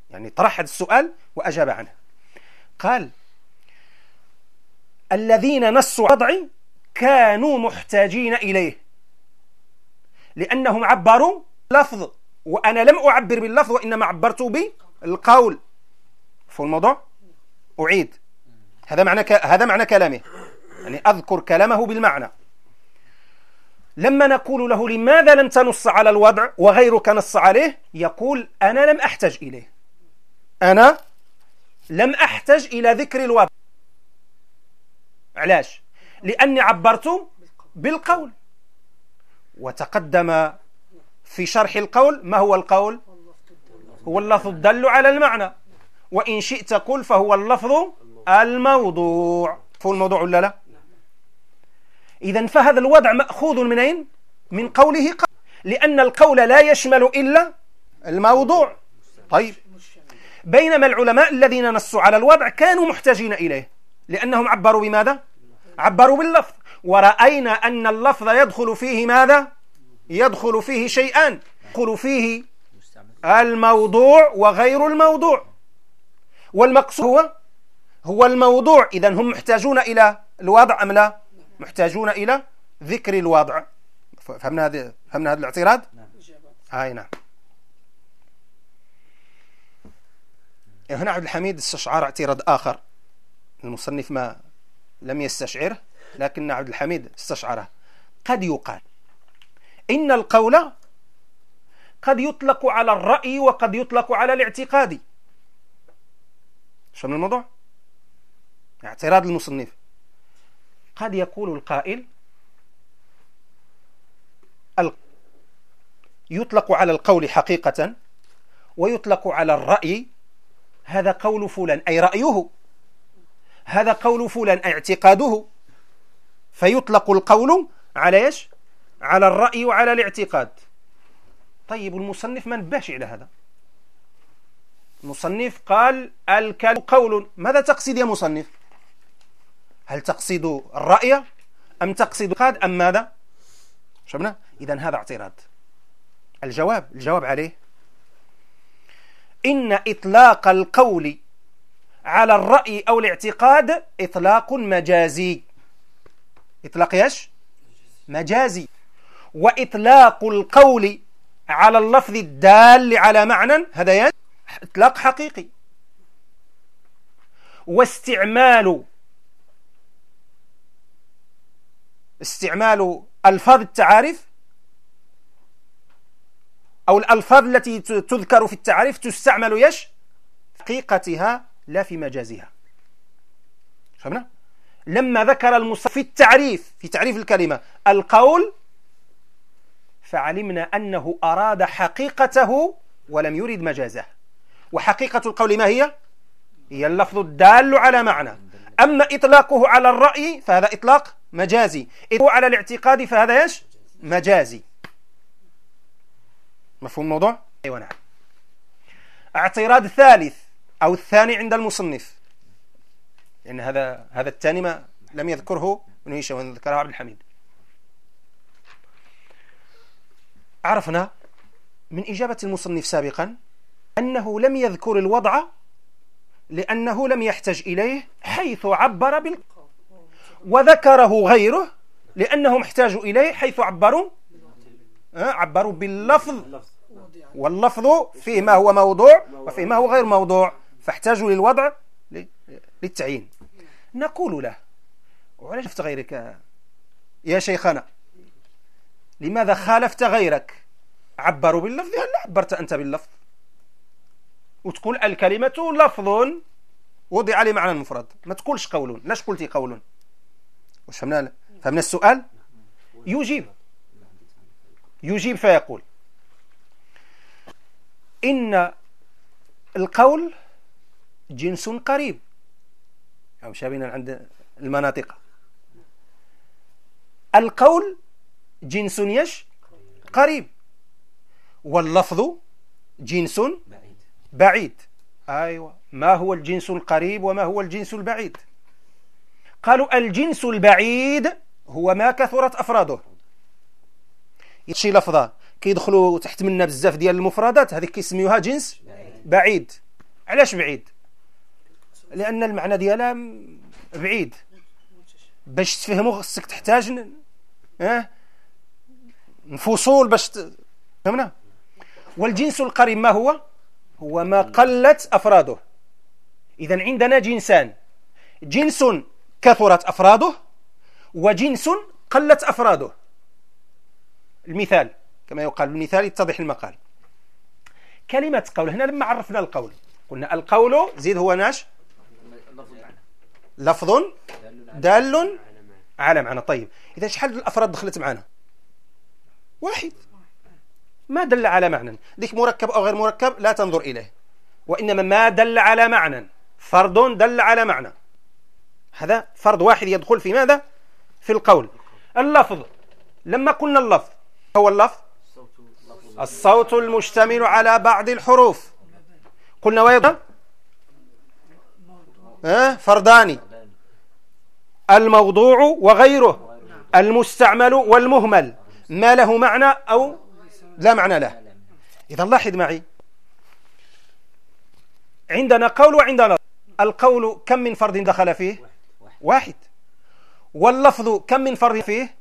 يعني طرح هذا السؤال وأجاب عنه. قال الذين نصوا الوضع كانوا محتاجين إليه. لأنهم عبروا لفظ وأنا لم أعبر باللفظ وإنما عبرت بالقول. فهو الموضوع؟ أعيد. هذا معنى ك... هذا معنى كلامه. يعني أذكر كلامه بالمعنى. لما نقول له لماذا لم تنص على الوضع وغيرك نص عليه يقول أنا لم أحتج إليه. أنا لم أحتج إلى ذكر الوضع. علاش؟ لأني عبرت بالقول. وتقدم في شرح القول ما هو القول؟ هو اللفظ الدل على المعنى. وإن شئت قل فهو اللفظ الموضوع. فهو الموضوع ولا لا؟ إذا فهذا الوضع مأخوذ من أين؟ من قوله قول لأن القول لا يشمل إلا الموضوع. طيب. بينما العلماء الذين نصوا على الوضع كانوا محتاجين إليه. لأنهم عبروا بماذا؟ عبروا باللفظ. ورأينا أن اللفظ يدخل فيه ماذا؟ يدخل فيه شيئان يدخل فيه الموضوع وغير الموضوع. والمقصود هو؟ هو الموضوع. إذا هم محتاجون إلى الوضع أم لا؟ محتاجون إلى ذكر الوضع. فهمنا هذا فهمنا هذا الاعتراض؟ نعم. هاي نعم. هنا عبد الحميد استشعر اعتراض آخر. المصنف ما لم يستشعره لكن عبد الحميد استشعره. قد يقال إن القول قد يطلق على الرأي وقد يطلق على الاعتقاد. من الموضوع؟ اعتراض المصنف. قد يقول القائل يطلق على القول حقيقة ويطلق على الرأي هذا قول فلان أي رأيه. هذا قول فلان اعتقاده. فيطلق القول على إيش؟ على الرأي وعلى الاعتقاد. طيب المصنف ما نبهش على هذا. المصنف قال الكلام قول. ماذا تقصد يا مصنف؟ هل تقصد الرأي أم تقصد قاد أم ماذا؟ شبنا إذا هذا اعتراض. الجواب الجواب عليه. إن إطلاق القول على الرأي أو الاعتقاد إطلاق مجازي. إطلاق إيش؟ مجازي. وإطلاق القول على اللفظ الدال على معنى هذا إطلاق حقيقي. واستعمال استعمال ألفاظ التعاريف أو الألفاظ التي تذكر في التعريف تستعمل يش حقيقتها لا في مجازها فهمنا؟ لما ذكر المصنف في التعريف في تعريف الكلمة القول فعلمنا أنه أراد حقيقته ولم يرد مجازه. وحقيقة القول ما هي؟ هي اللفظ الدال على معنى. أما إطلاقه على الرأي فهذا إطلاق مجازي. إذا على الاعتقاد فهذا إيش؟ مجازي. مفهوم الموضوع؟ أيوه نعم. اعتراض الثالث أو الثاني عند المصنف. لأن هذا هذا الثاني ما لم يذكره ابن هشام ذكره عبد الحميد. عرفنا من إجابة المصنف سابقا أنه لم يذكر الوضع لأنه لم يحتج إليه حيث عبر بال وذكره غيره لأنهم احتاجوا إليه حيث عبروا عبروا باللفظ. واللفظ فيه ما هو موضوع وفيه ما هو غير موضوع. فاحتاجوا للوضع للتعيين. نقول له وعلاش شفت غيرك يا شيخنا؟ لماذا خالفت غيرك؟ عبروا باللفظ؟ هل عبرت أنت باللفظ. وتقول الكلمة لفظ وضع لمعنى مفرد. ما تقولش قول لاش قلتي قول واش فهمنا فهمنا السؤال؟ يجيب. يجيب فيقول إن القول جنس قريب. أو شابنا عند المناطق. القول جنس يش قريب. واللفظ جنس بعيد. أيوة. ما هو الجنس القريب وما هو الجنس البعيد؟ قالوا الجنس البعيد هو ما كثرت أفراده. شي لفظة كيدخلوا تحت منا بزاف ديال المفردات. هذيك كيسميوها جنس بعيد. علاش بعيد؟ لأن المعنى ديالها بعيد. باش تفهموا خصك تحتاج آه فصول باش فهمنا؟ والجنس القريب ما هو؟ هو ما قلت أفراده. إذا عندنا جنسان. جنس كثرت أفراده وجنس قلت أفراده. المثال كما يقال المثال يتضح المقال. كلمة قول هنا لما عرفنا القول قلنا القول زيد هو ناش لفظ دال على معنى. طيب إذا شحال الأفراد دخلت معنا واحد. ما دل على معنى. ذيك مركب أو غير مركب لا تنظر إليه. وإنما ما دل على معنى. فرد دل على معنى. هذا فرد واحد يدخل في ماذا؟ في القول. اللفظ. لما قلنا اللفظ هو اللفظ؟ الصوت المشتمل على بعض الحروف. قلنا ويضا فردان الموضوع وغيره المستعمل والمهمل. ما له معنى أو لا معنى له. إذا لاحظ معي. عندنا قول وعندنا القول كم من فرد دخل فيه؟ واحد. واللفظ كم من فرد فيه؟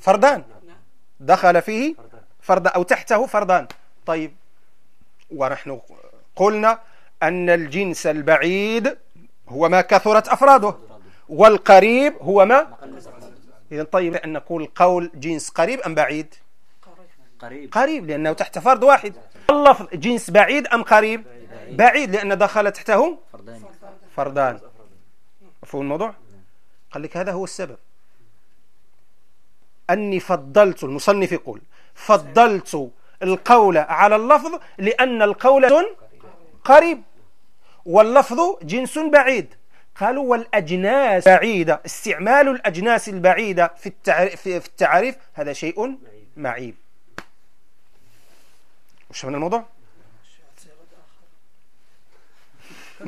فردان. دخل فيه فرد أو تحته فردان. طيب. ونحن قلنا أن الجنس البعيد هو ما كثرت أفراده. والقريب هو ما؟ إذا طيب أن نقول قول جنس قريب أم بعيد؟ قريب. قريب لأنه تحت فرد واحد. اللفظ جنس بعيد أم قريب؟ بعيد لأن دخل تحته فردان. فردان. مفهوم الموضوع؟ قال لك هذا هو السبب. أني فضلت المصنف يقول فضلت القول على اللفظ لأن القول قريب. واللفظ جنس بعيد. قالوا والأجناس بعيدة. استعمال الأجناس البعيدة في التعريف, في التعريف هذا شيء معيب. وش من الموضوع؟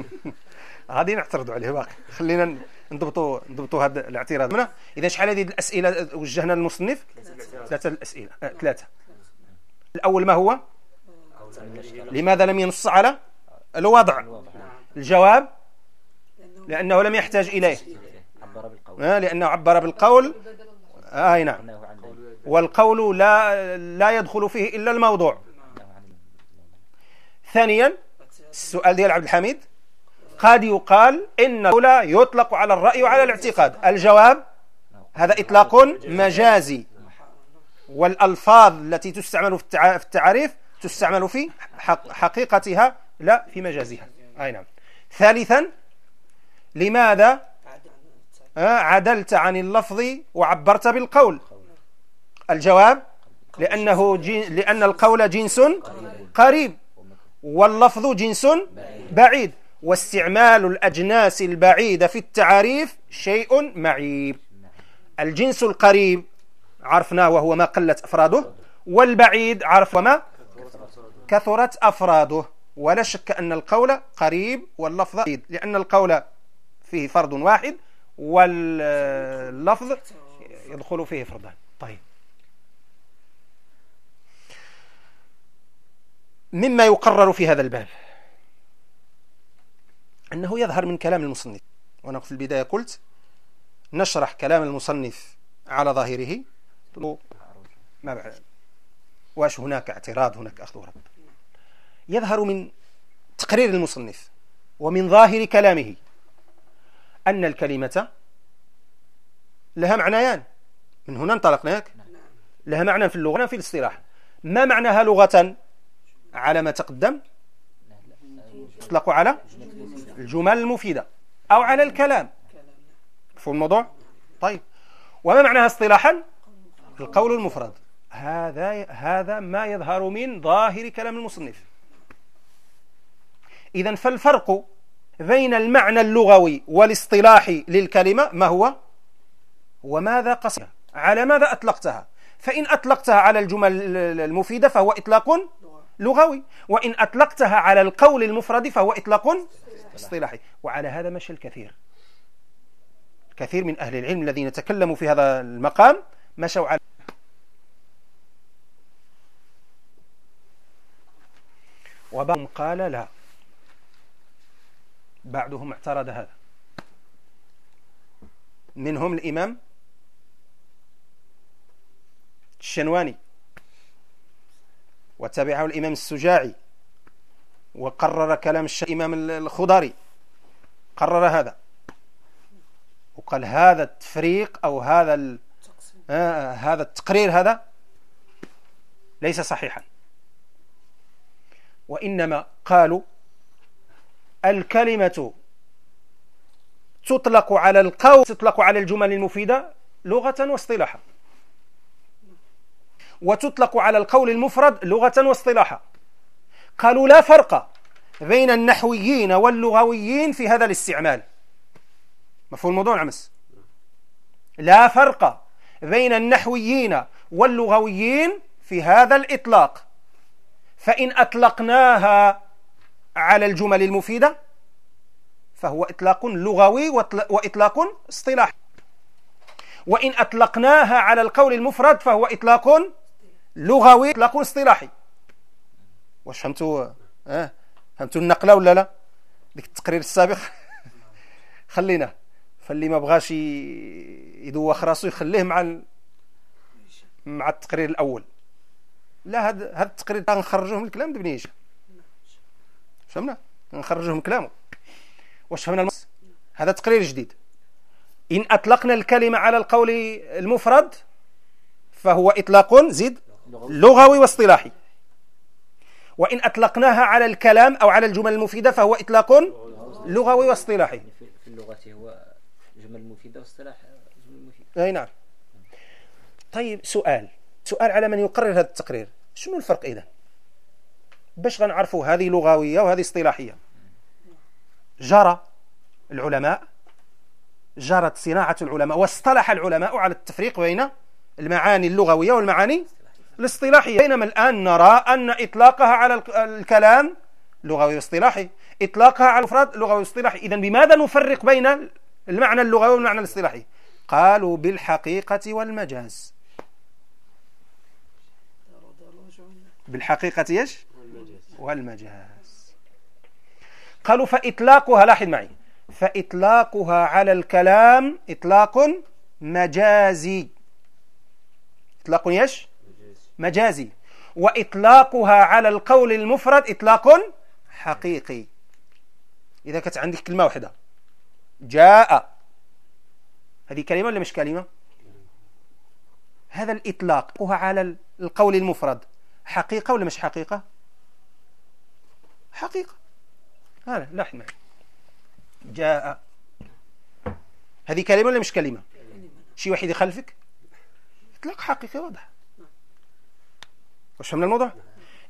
غادي نعترضوا عليه باقي. خلينا نضبطوا نضبطوا هذا الاعتراض. منه إذا شحال هذه الأسئلة وجهنا للمصنف ثلاثة الأسئلة. آه ثلاثة. الأول ما هو؟ لماذا لم ينص على الوضع؟ الجواب؟ لأنه لم يحتاج إليه. آه لأنه عبر بالقول. آه نعم. والقول لا لا يدخل فيه إلا الموضوع. ثانيا السؤال ديال عبد الحميد. قد يقال إن الأولى يطلق على الرأي وعلى الاعتقاد. الجواب؟ هذا إطلاق مجازي. والألفاظ التي تستعمل في التعريف تستعمل في حقيقتها لا في مجازها أي نعم. ثالثا لماذا؟ عدلت عن اللفظ وعبرت بالقول. الجواب لأنه لأن القول جنس قريب واللفظ جنس بعيد واستعمال الأجناس البعيدة في التعاريف شيء معيب. الجنس القريب عرفناه وهو ما قلت أفراده والبعيد عرف وما كثرت أفراده. ولا شك أن القول قريب واللفظ بعيد لأن القول فيه فرد واحد واللفظ يدخل فيه فردان طيب. مما يقرر في هذا الباب. أنه يظهر من كلام المصنف. وأنا في البداية قلت نشرح كلام المصنف على ظاهره. ما بعد؟ واش هناك اعتراض هناك أخذ ورد. يظهر من تقرير المصنف ومن ظاهر كلامه أن الكلمة لها معنيان. من هنا انطلقنا لها معنى في اللغة في الاصطلاح. ما معناها لغة على ما تقدم؟ تطلق على الجمل المفيدة أو على الكلام. في الموضوع؟ طيب. وما معناها اصطلاحا؟ القول المفرد. هذا هذا ما يظهر من ظاهر كلام المصنف. إذا فالفرق بين المعنى اللغوي والاصطلاحي للكلمة ما هو؟ وماذا قصدها على ماذا أطلقتها؟ فإن أطلقتها على الجمل المفيدة فهو إطلاق لغوي وإن أطلقتها على القول المفرد فهو إطلاق اصطلاحي. وعلى هذا مشى الكثير. كثير من أهل العلم الذين تكلموا في هذا المقام مشوا على وبعضهم قال لا. بعضهم اعترض هذا. منهم الإمام الشنواني وتبعه الإمام السجاعي وقرر كلام الإمام الخضري. قرر هذا. وقال هذا التفريق أو هذا آه هذا التقرير هذا ليس صحيحا. وإنما قالوا الكلمة تطلق على القول تطلق على الجمل المفيدة لغة واصطلاحا. وتطلق على القول المفرد لغة واصطلاحا. قالوا لا فرق بين النحويين واللغويين في هذا الاستعمال. مفهوم الموضوع نعمس لا فرق بين النحويين واللغويين في هذا الإطلاق. فإن أطلقناها على الجمل المفيدة فهو إطلاق لغوي وإطلاق اصطلاحي. وإن أطلقناها على القول المفرد فهو إطلاق لغوي إطلاق اصطلاحي. واش فهمتوا آه فهمتوا النقلة ولا لا؟ ديك التقرير السابق؟ خلينا. فاللي ما بغاش يدوخ راسو يخليه مع مع التقرير الأول. لا هذا هذا التقرير غنخرجوه من الكلام هشام فهمنا؟ نخرجوه من كلامه. واش فهمنا المس؟ هذا تقرير جديد. إن أطلقنا الكلمة على القول المفرد فهو إطلاق زيد لغوي واصطلاحي. وإن أطلقناها على الكلام أو على الجمل المفيدة فهو إطلاق لغوي واصطلاحي. في اللغة هو جمل مفيدة واصطلاح جمل مفيدة. أي نعم. طيب سؤال. سؤال على من يقرر هذا التقرير. شنو الفرق إذا باش غنعرفوا هذه لغوية وهذه اصطلاحية. جرى العلماء جرت صناعة العلماء واصطلح العلماء على التفريق بين المعاني اللغوية والمعاني الاصطلاحية. بينما الآن نرى أن إطلاقها على الكلام لغوي واصطلاحي إطلاقها على الأفراد لغوي واصطلاحي. إذا بماذا نفرق بين المعنى اللغوي والمعنى الاصطلاحي؟ قالوا بالحقيقة والمجاز. بالحقيقة إيش؟ والمجاز. قالوا فإطلاقها لاحظ معي فإطلاقها على الكلام إطلاق مجازي. إطلاق إيش؟ مجازي. وإطلاقها على القول المفرد إطلاق حقيقي. إذا كانت عندك كلمة واحدة. جاء. هذه كلمة ولا مش كلمة؟ هذا الإطلاق على القول المفرد. حقيقة ولا مش حقيقة؟ حقيقة. هذا لاحظ معي جاء. هذه كلمة ولا مش كلمة؟ شي واحد يخلفك؟ إطلاق حقيقي واضح. واش فهمنا الموضوع؟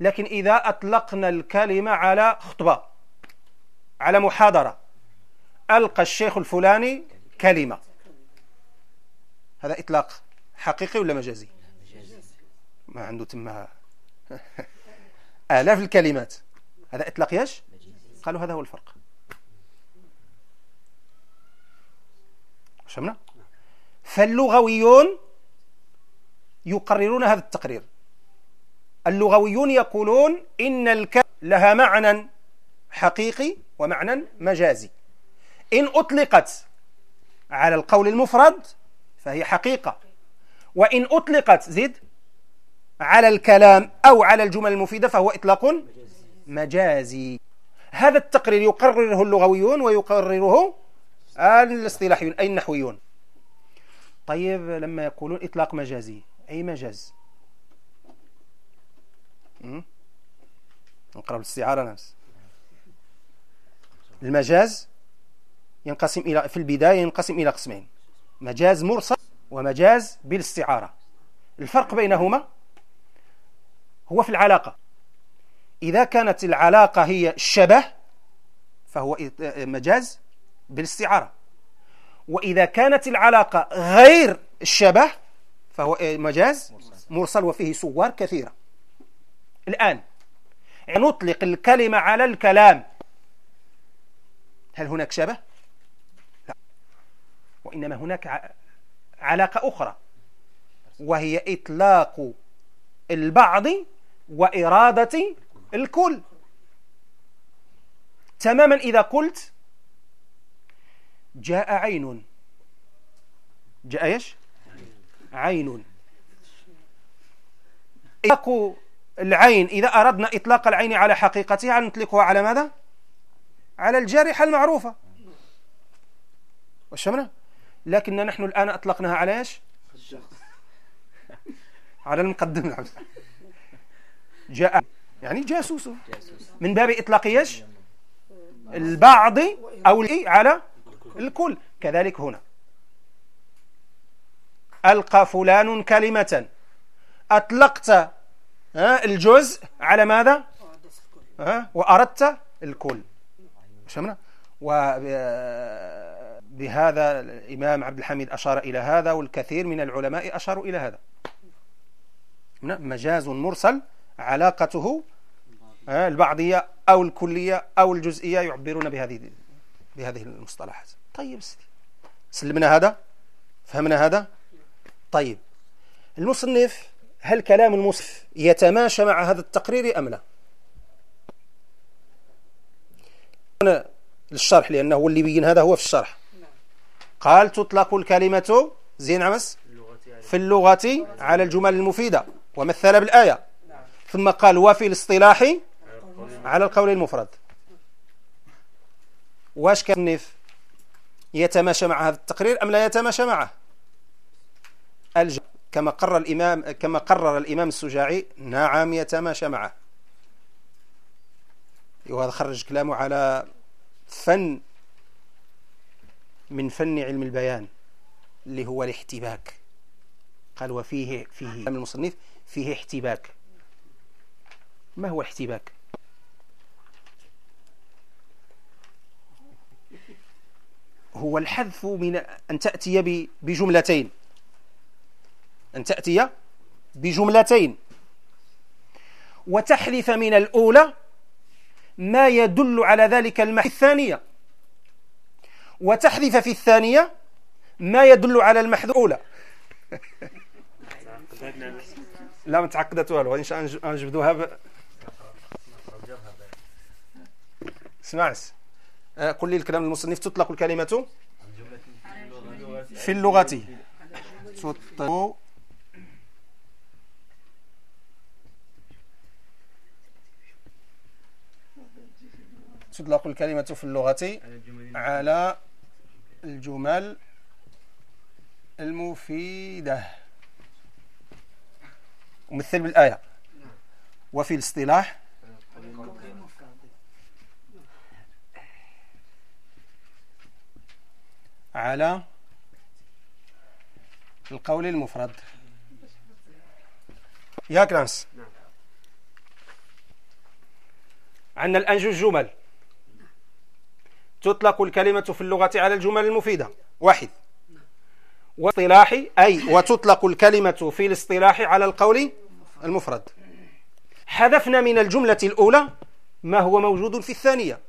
لكن إذا أطلقنا الكلمة على خطبة على محاضرة ألقى الشيخ الفلاني كلمة. هذا إطلاق حقيقي ولا مجازي. ما عنده تما آلاف الكلمات. هذا إطلاق ياش؟ قالوا هذا هو الفرق. فهمنا فاللغويون يقررون هذا التقرير. اللغويون يقولون إن الكلمة لها معنى حقيقي ومعنى مجازي. إن أطلقت على القول المفرد فهي حقيقة. وإن أطلقت زد على الكلام أو على الجمل المفيدة فهو إطلاق مجازي. هذا التقرير يقرره اللغويون ويقرره الاصطلاحيون. أي النحويون؟ طيب لما يقولون إطلاق مجازي أي مجاز؟ نقرأ الاستعارة نفس. المجاز ينقسم إلى في البداية ينقسم إلى قسمين مجاز مرسل ومجاز بالاستعارة. الفرق بينهما هو في العلاقة. إذا كانت العلاقة هي الشبه فهو مجاز بالاستعارة. وإذا كانت العلاقة غير الشبه فهو مجاز مرسل. وفيه صور كثيرة. الآن نطلق الكلمة على الكلام. هل هناك شبه؟ لا. وإنما هناك علاقة أخرى. وهي إطلاق البعض وإرادة الكل. تماما إذا قلت جاء عين. جاء إيش؟ عين. إطلاق العين. إذا أردنا إطلاق العين على حقيقتها نطلقها على ماذا؟ على الجارحة المعروفة. وشمنا لكن نحن الآن أطلقناها على إيش؟ على المقدم. جاء يعني جاسوس. من باب إطلاق إيش؟ البعض أو على الكل. كذلك هنا. ألقى فلان كلمة. أطلقت الجزء على ماذا؟ وأردت الكل. فهمنا؟ وبهذا الإمام عبد الحميد أشار إلى هذا والكثير من العلماء أشاروا إلى هذا. مجاز مرسل علاقته البعضية أو الكلية أو الجزئية يعبرون بهذه بهذه المصطلحات. طيب سيدي سلمنا هذا؟ فهمنا هذا؟ طيب المصنف هل كلام المصنف يتماشى مع هذا التقرير أم لا؟ هنا للشرح لأنه هو اللي بين هذا هو في الشرح. قال تطلق الكلمة زين عمس؟ في اللغة على الجمل المفيدة ومثل بالآية. ثم قال وفي الاصطلاح على القول المفرد. واش كنف يتماشى مع هذا التقرير أم لا يتماشى معه؟ كما قرر الإمام كما قرر الإمام السجاعي نعم يتماشى معه. وهذا خرج كلامه على فن من فن علم البيان اللي هو الاحتباك. قال وفيه فيه المصنف فيه احتباك. ما هو احتباك؟ هو الحذف من أن تأتي بجملتين. أن تأتي بجملتين. وتحذف من الأولى ما يدل على ذلك المحذ الثانية. وتحذف في الثانية ما يدل على المحذ الأولى. لا متعقدت والو. الله نجبدوها ب... اسمع. قل لي الكلام المصنف. تطلق الكلمة في اللغة. تطلق. تطلق الكلمة في اللغة على الجمل المفيدة. ومثل بالآية. وفي الاصطلاح على القول المفرد. يا كلانس عندنا الآن جوج جمل تطلق الكلمة في اللغة على الجمل المفيدة. واحد. واصطلاح أي وتطلق الكلمة في الاصطلاح على القول المفرد. حذفنا من الجملة الأولى ما هو موجود في الثانية.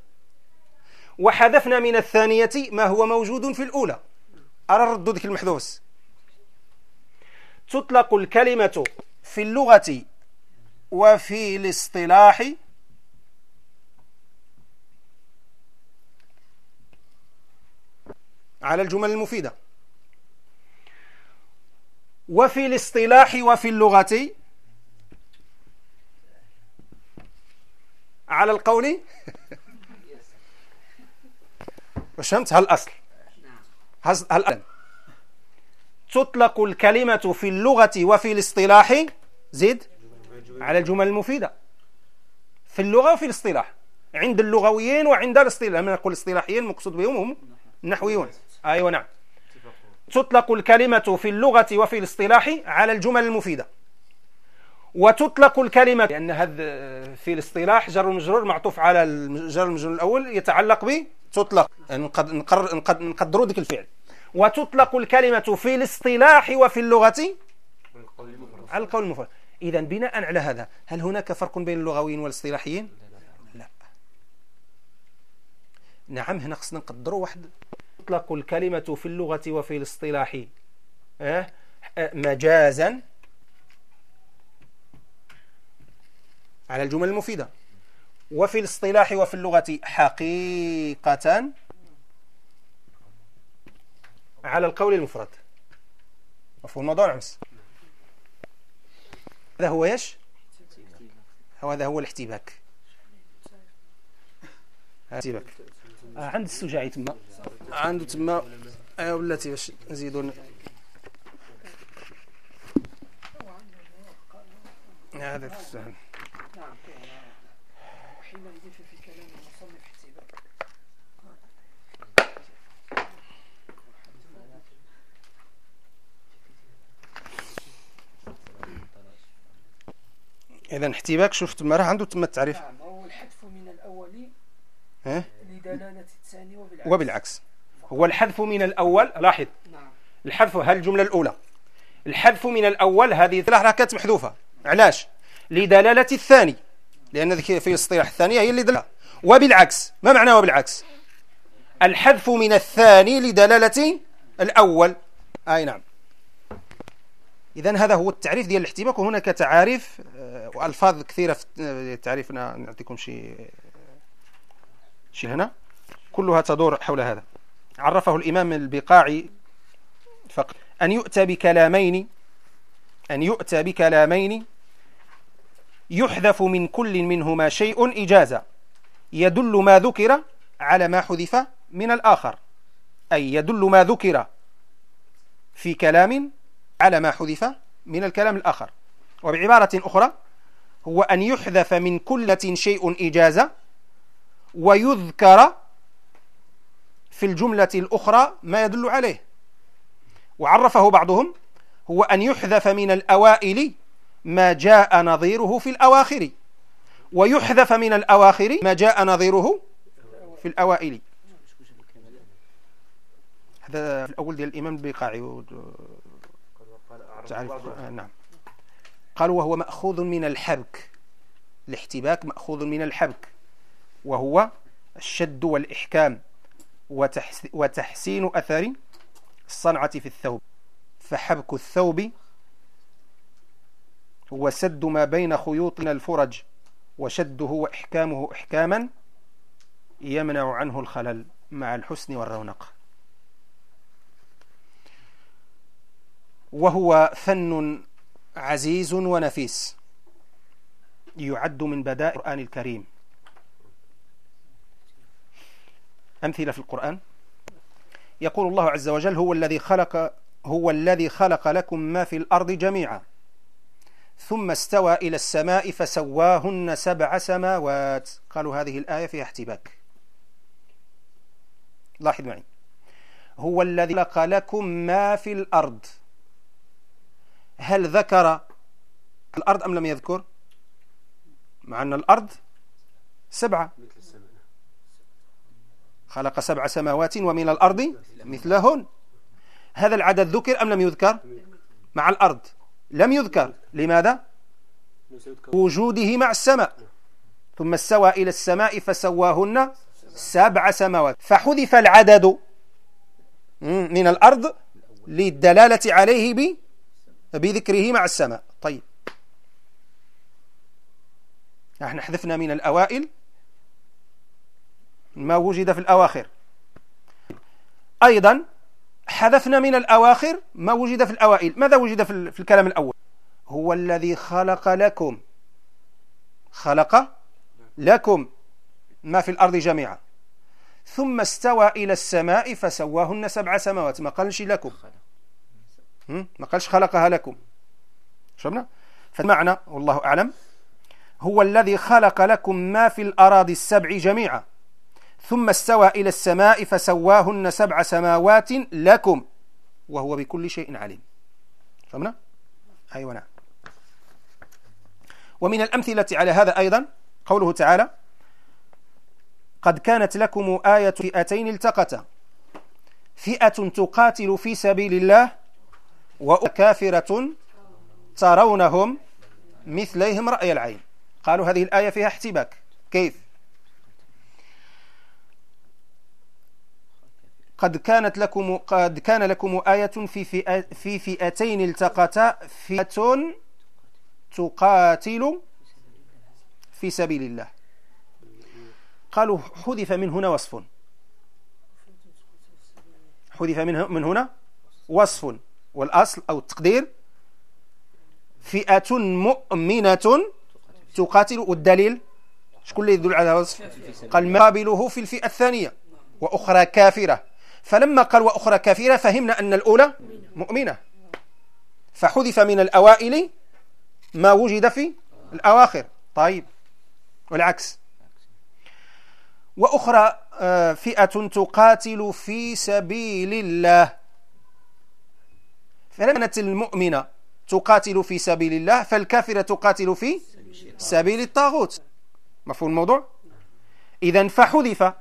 وحذفنا من الثانية ما هو موجود في الأولى. أرى الرد ذلك المحذوس تطلق الكلمة في اللغة وفي الاصطلاح على الجمل المفيدة. وفي الاصطلاح وفي اللغة على القول فهمت هل الأصل هل الأصل تطلق الكلمة في اللغة وفي الاصطلاح زيد على الجمل المفيدة. في اللغة وفي الاصطلاح. عند اللغويين وعند الاصطلاح. لما نقول الاصطلاحيين مقصود بهم هم النحويون أيوة نعم. تطلق الكلمة في اللغة وفي الاصطلاح على الجمل المفيدة. وتطلق الكلمة لأن هذا في الاصطلاح جر المجرور معطوف على الجر المجرور الأول يتعلق ب تطلق نقدروا ذلك الفعل. وتطلق الكلمة في الاصطلاح وفي اللغة على القول المفرد. إذا بناء على هذا هل هناك فرق بين اللغويين والاصطلاحيين؟ لا. نعم هنا خصنا نقدروا واحد. تطلق الكلمة في اللغة وفي الاصطلاح أه؟ مجازا على الجمل المفيدة. وفي الاصطلاح وفي اللغة حقيقة على القول المفرد. مفهوم الموضوع أمس هذا هو إيش؟ هذا هو الاحتباك. الاحتباك. آه عند السجاعي تما عنده تما آه ولاتي باش نزيدوا هذا السهل. إذا احتباك شفت مرة عنده تم التعريف. نعم هو الحذف من الأول؟ لدلالة الثاني وبالعكس. وبالعكس. هو الحذف من الأول لاحظ. نعم. الحذف هل الجملة الأولى. الحذف من الأول هذه ثلاث كانت محذوفة. علاش؟ لدلالة الثاني. لأن في الاصطلاح الثانية هي اللي دلالة. وبالعكس. ما معنى وبالعكس؟ الحذف من الثاني لدلالة الأول. أي نعم. إذا هذا هو التعريف ديال الاحتباك وهناك تعاريف آه، وألفاظ كثيرة في التعريف. أنا نعطيكم شيء شيء هنا. كلها تدور حول هذا. عرفه الإمام البقاعي فقط. أن يؤتى بكلامين أن يؤتى بكلامين يحذف من كل منهما شيء إجازة. يدل ما ذكر على ما حذف من الآخر. أي يدل ما ذكر في كلام على ما حذف من الكلام الآخر. وبعبارة أخرى هو أن يحذف من كل شيء إجازة ويذكر في الجملة الأخرى ما يدل عليه. وعرفه بعضهم هو أن يحذف من الأوائل ما جاء نظيره في الأواخر. ويحذف من الأواخر ما جاء نظيره في الأوائل. هذا في الأول ديال الإمام البقاعي تعرف؟ آه نعم. قالوا وهو مأخوذ من الحبك الاحتباك مأخوذ من الحبك وهو الشد والإحكام وتحسين أثر الصنعة في الثوب. فحبك الثوب هو سد ما بين خيوطنا الفرج وشده وإحكامه إحكاما يمنع عنه الخلل مع الحسن والرونق. وهو فن عزيز ونفيس. يعد من بدائع القرآن الكريم. أمثلة في القرآن. يقول الله عز وجل هو الذي خلق هو الذي خلق لكم ما في الأرض جميعا ثم استوى إلى السماء فسواهن سبع سماوات. قالوا هذه الآية فيها احتباك. لاحظ معي. هو الذي خلق لكم ما في الأرض هل ذكر الأرض أم لم يذكر؟ مع أن الأرض سبعة. خلق سبع سماوات ومن الأرض مثلهن. هذا العدد ذكر أم لم يذكر؟ مع الأرض. لم يذكر. لماذا؟ وجوده مع السماء. ثم استوى إلى السماء فسواهن سبع سماوات. فحذف العدد من الأرض للدلالة عليه بذكره مع السماء. طيب. نحن حذفنا من الأوائل ما وجد في الأواخر. أيضا حذفنا من الأواخر ما وجد في الأوائل. ماذا وجد في الكلام الأول؟ هو الذي خلق لكم. خلق لكم ما في الأرض جميعا. ثم استوى إلى السماء فسواهن سبع سماوات. ما قالش لكم. ما قالش خلقها لكم. شبنا فالمعنى والله أعلم هو الذي خلق لكم ما في الأراضي السبع جميعا ثم استوى إلى السماء فسواهن سبع سماوات لكم وهو بكل شيء عليم. فهمنا؟ أيوة نعم. ومن الأمثلة على هذا أيضا قوله تعالى قد كانت لكم آية فئتين التقتا فئة تقاتل في سبيل الله وكافرة ترونهم مثليهم رأي العين. قالوا هذه الآية فيها احتباك. كيف؟ قد كانت لكم قد كان لكم آية في فئة في فئتين التقتا فئة تقاتل في سبيل الله. قالوا حذف من هنا وصف. حذف من هنا وصف. والأصل أو التقدير فئة مؤمنة تقاتل والدليل شكون اللي يدل على هذا الوصف قال مقابله في الفئة الثانية وأخرى كافرة. فلما قال وأخرى كافرة فهمنا أن الأولى مؤمنة. فحذف من الأوائل ما وجد في الأواخر. طيب والعكس. وأخرى آه، فئة تقاتل في سبيل الله. فلمنت المؤمنة تقاتل في سبيل الله فالكافرة تقاتل في سبيل الطاغوت. مفهوم الموضوع؟ إذا فحذف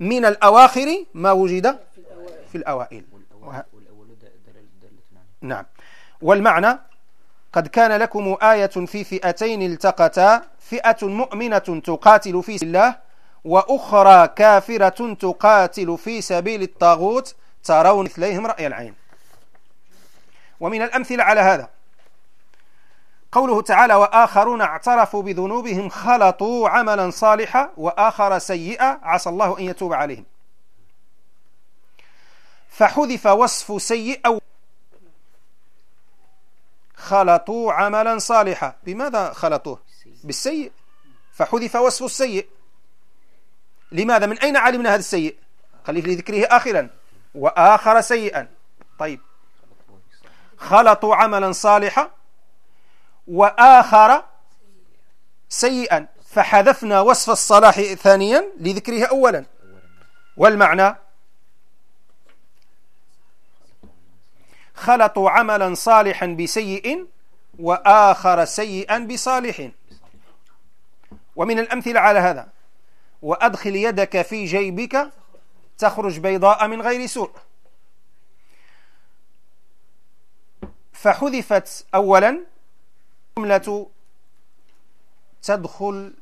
من الأواخر ما وجد في الأوائل. نعم. والمعنى قد كان لكم آية في فئتين التقتا فئة مؤمنة تقاتل في سبيل الله وأخرى كافرة تقاتل في سبيل الطاغوت ترون مثليهم رأي العين. ومن الأمثلة على هذا. قوله تعالى وآخرون اعترفوا بذنوبهم خلطوا عملا صالحا وآخر سيئا عسى الله أن يتوب عليهم. فحذف وصف سيء أو خلطوا عملا صالحا. بماذا خلطوه؟ بالسيء. فحذف وصف السيء. لماذا؟ من أين علمنا هذا السيء؟ خليه لذكره آخرا. وآخر سيئا. طيب. خلطوا عملا صالحا وآخر سيئا فحذفنا وصف الصلاح ثانيا لذكره أولا. والمعنى خلطوا عملا صالحا بسيء وآخر سيئا بصالح. ومن الأمثلة على هذا وأدخل يدك في جيبك تخرج بيضاء من غير سوء. فحذفت أولا جملة تدخل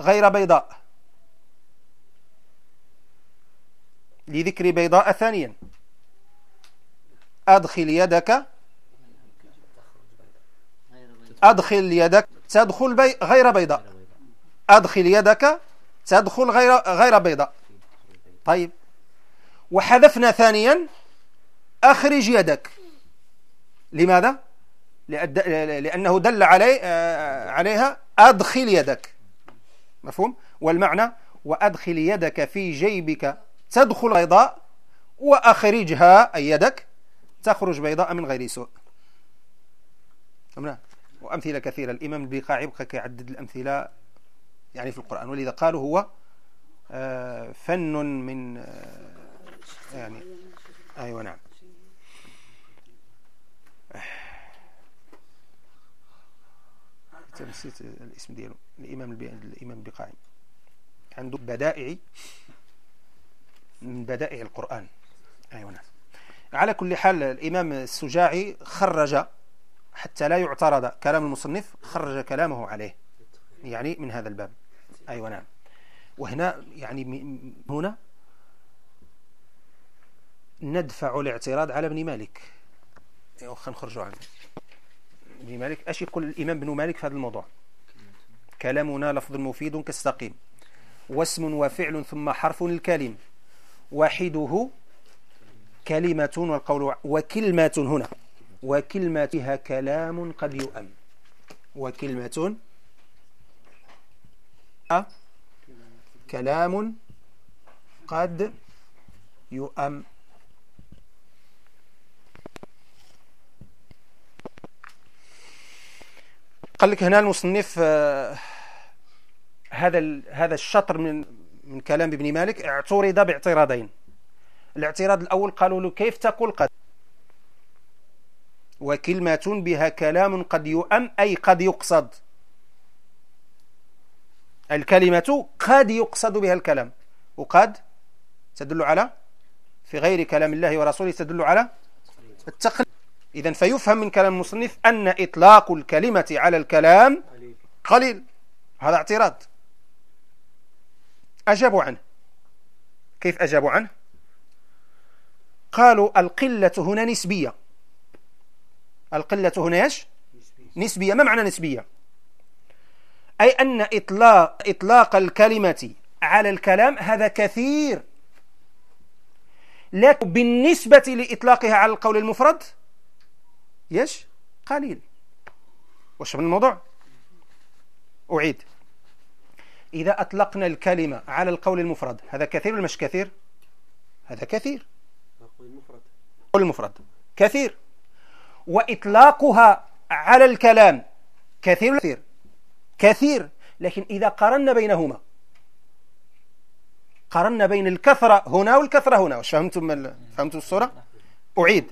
غير بيضاء لذكر بيضاء ثانيا. أدخل يدك. أدخل يدك تدخل بي غير بيضاء. أدخل يدك تدخل غير غير بيضاء. طيب. وحذفنا ثانيا. أخرج يدك. لماذا؟ لأنه دل علي عليها أدخل يدك. مفهوم؟ والمعنى وأدخل يدك في جيبك. تدخل بيضاء وأخرجها أي يدك. تخرج بيضاء من غير سوء. وأمثلة كثيرة. الإمام البقاعي يبقى كيعدد الأمثلة يعني في القرآن. ولذا قالوا هو آه، فن من آه، يعني أيوة نعم. نسيت الاسم ديالو. الإمام الإمام البقاعي. عنده بدائعي من بدائع القرآن. أيوة نعم. على كل حال الإمام السجاعي خرج حتى لا يعترض. كلام المصنف خرج كلامه عليه. يعني من هذا الباب. أيوة نعم. وهنا يعني هنا ندفع الاعتراض على ابن مالك. خلينا نخرجوا عنه. ابن مالك. اش يقول الإمام ابن مالك في هذا الموضوع. كلامنا لفظ مفيد كالسقيم واسم وفعل ثم حرف الكلم واحدة كلمة والقول وكلمة هنا. وكلمتها كلام قد يؤم. وكلمة كلام قد يؤم. قال لك هنا المصنف آه، هذا هذا الشطر من من كلام ابن مالك اعترض باعتراضين. الاعتراض الأول قالوا له كيف تقول قد وكلمة بها كلام قد يؤم أي قد يقصد. الكلمة قد يقصد بها الكلام. وقد تدل على في غير كلام الله ورسوله تدل على التقليد. إذا فيفهم من كلام المصنف أن إطلاق الكلمة على الكلام قليل. هذا اعتراض. أجابوا عنه. كيف أجابوا عنه؟ قالوا القلة هنا نسبية. القلة هنا إيش؟ نسبية. ما معنى نسبية؟ أي أن إطلاق, إطلاق الكلمة على الكلام هذا كثير. لكن بالنسبة لإطلاقها على القول المفرد يش قليل. وش من الموضوع؟ أعيد. إذا أطلقنا الكلمة على القول المفرد هذا كثير ولا مش كثير؟ هذا كثير. القول المفرد. كثير. وإطلاقها على الكلام كثير كثير؟ كثير. لكن إذا قرنا بينهما قرنا بين الكثرة هنا والكثرة هنا فهمتم فهمتم الصورة؟ أعيد.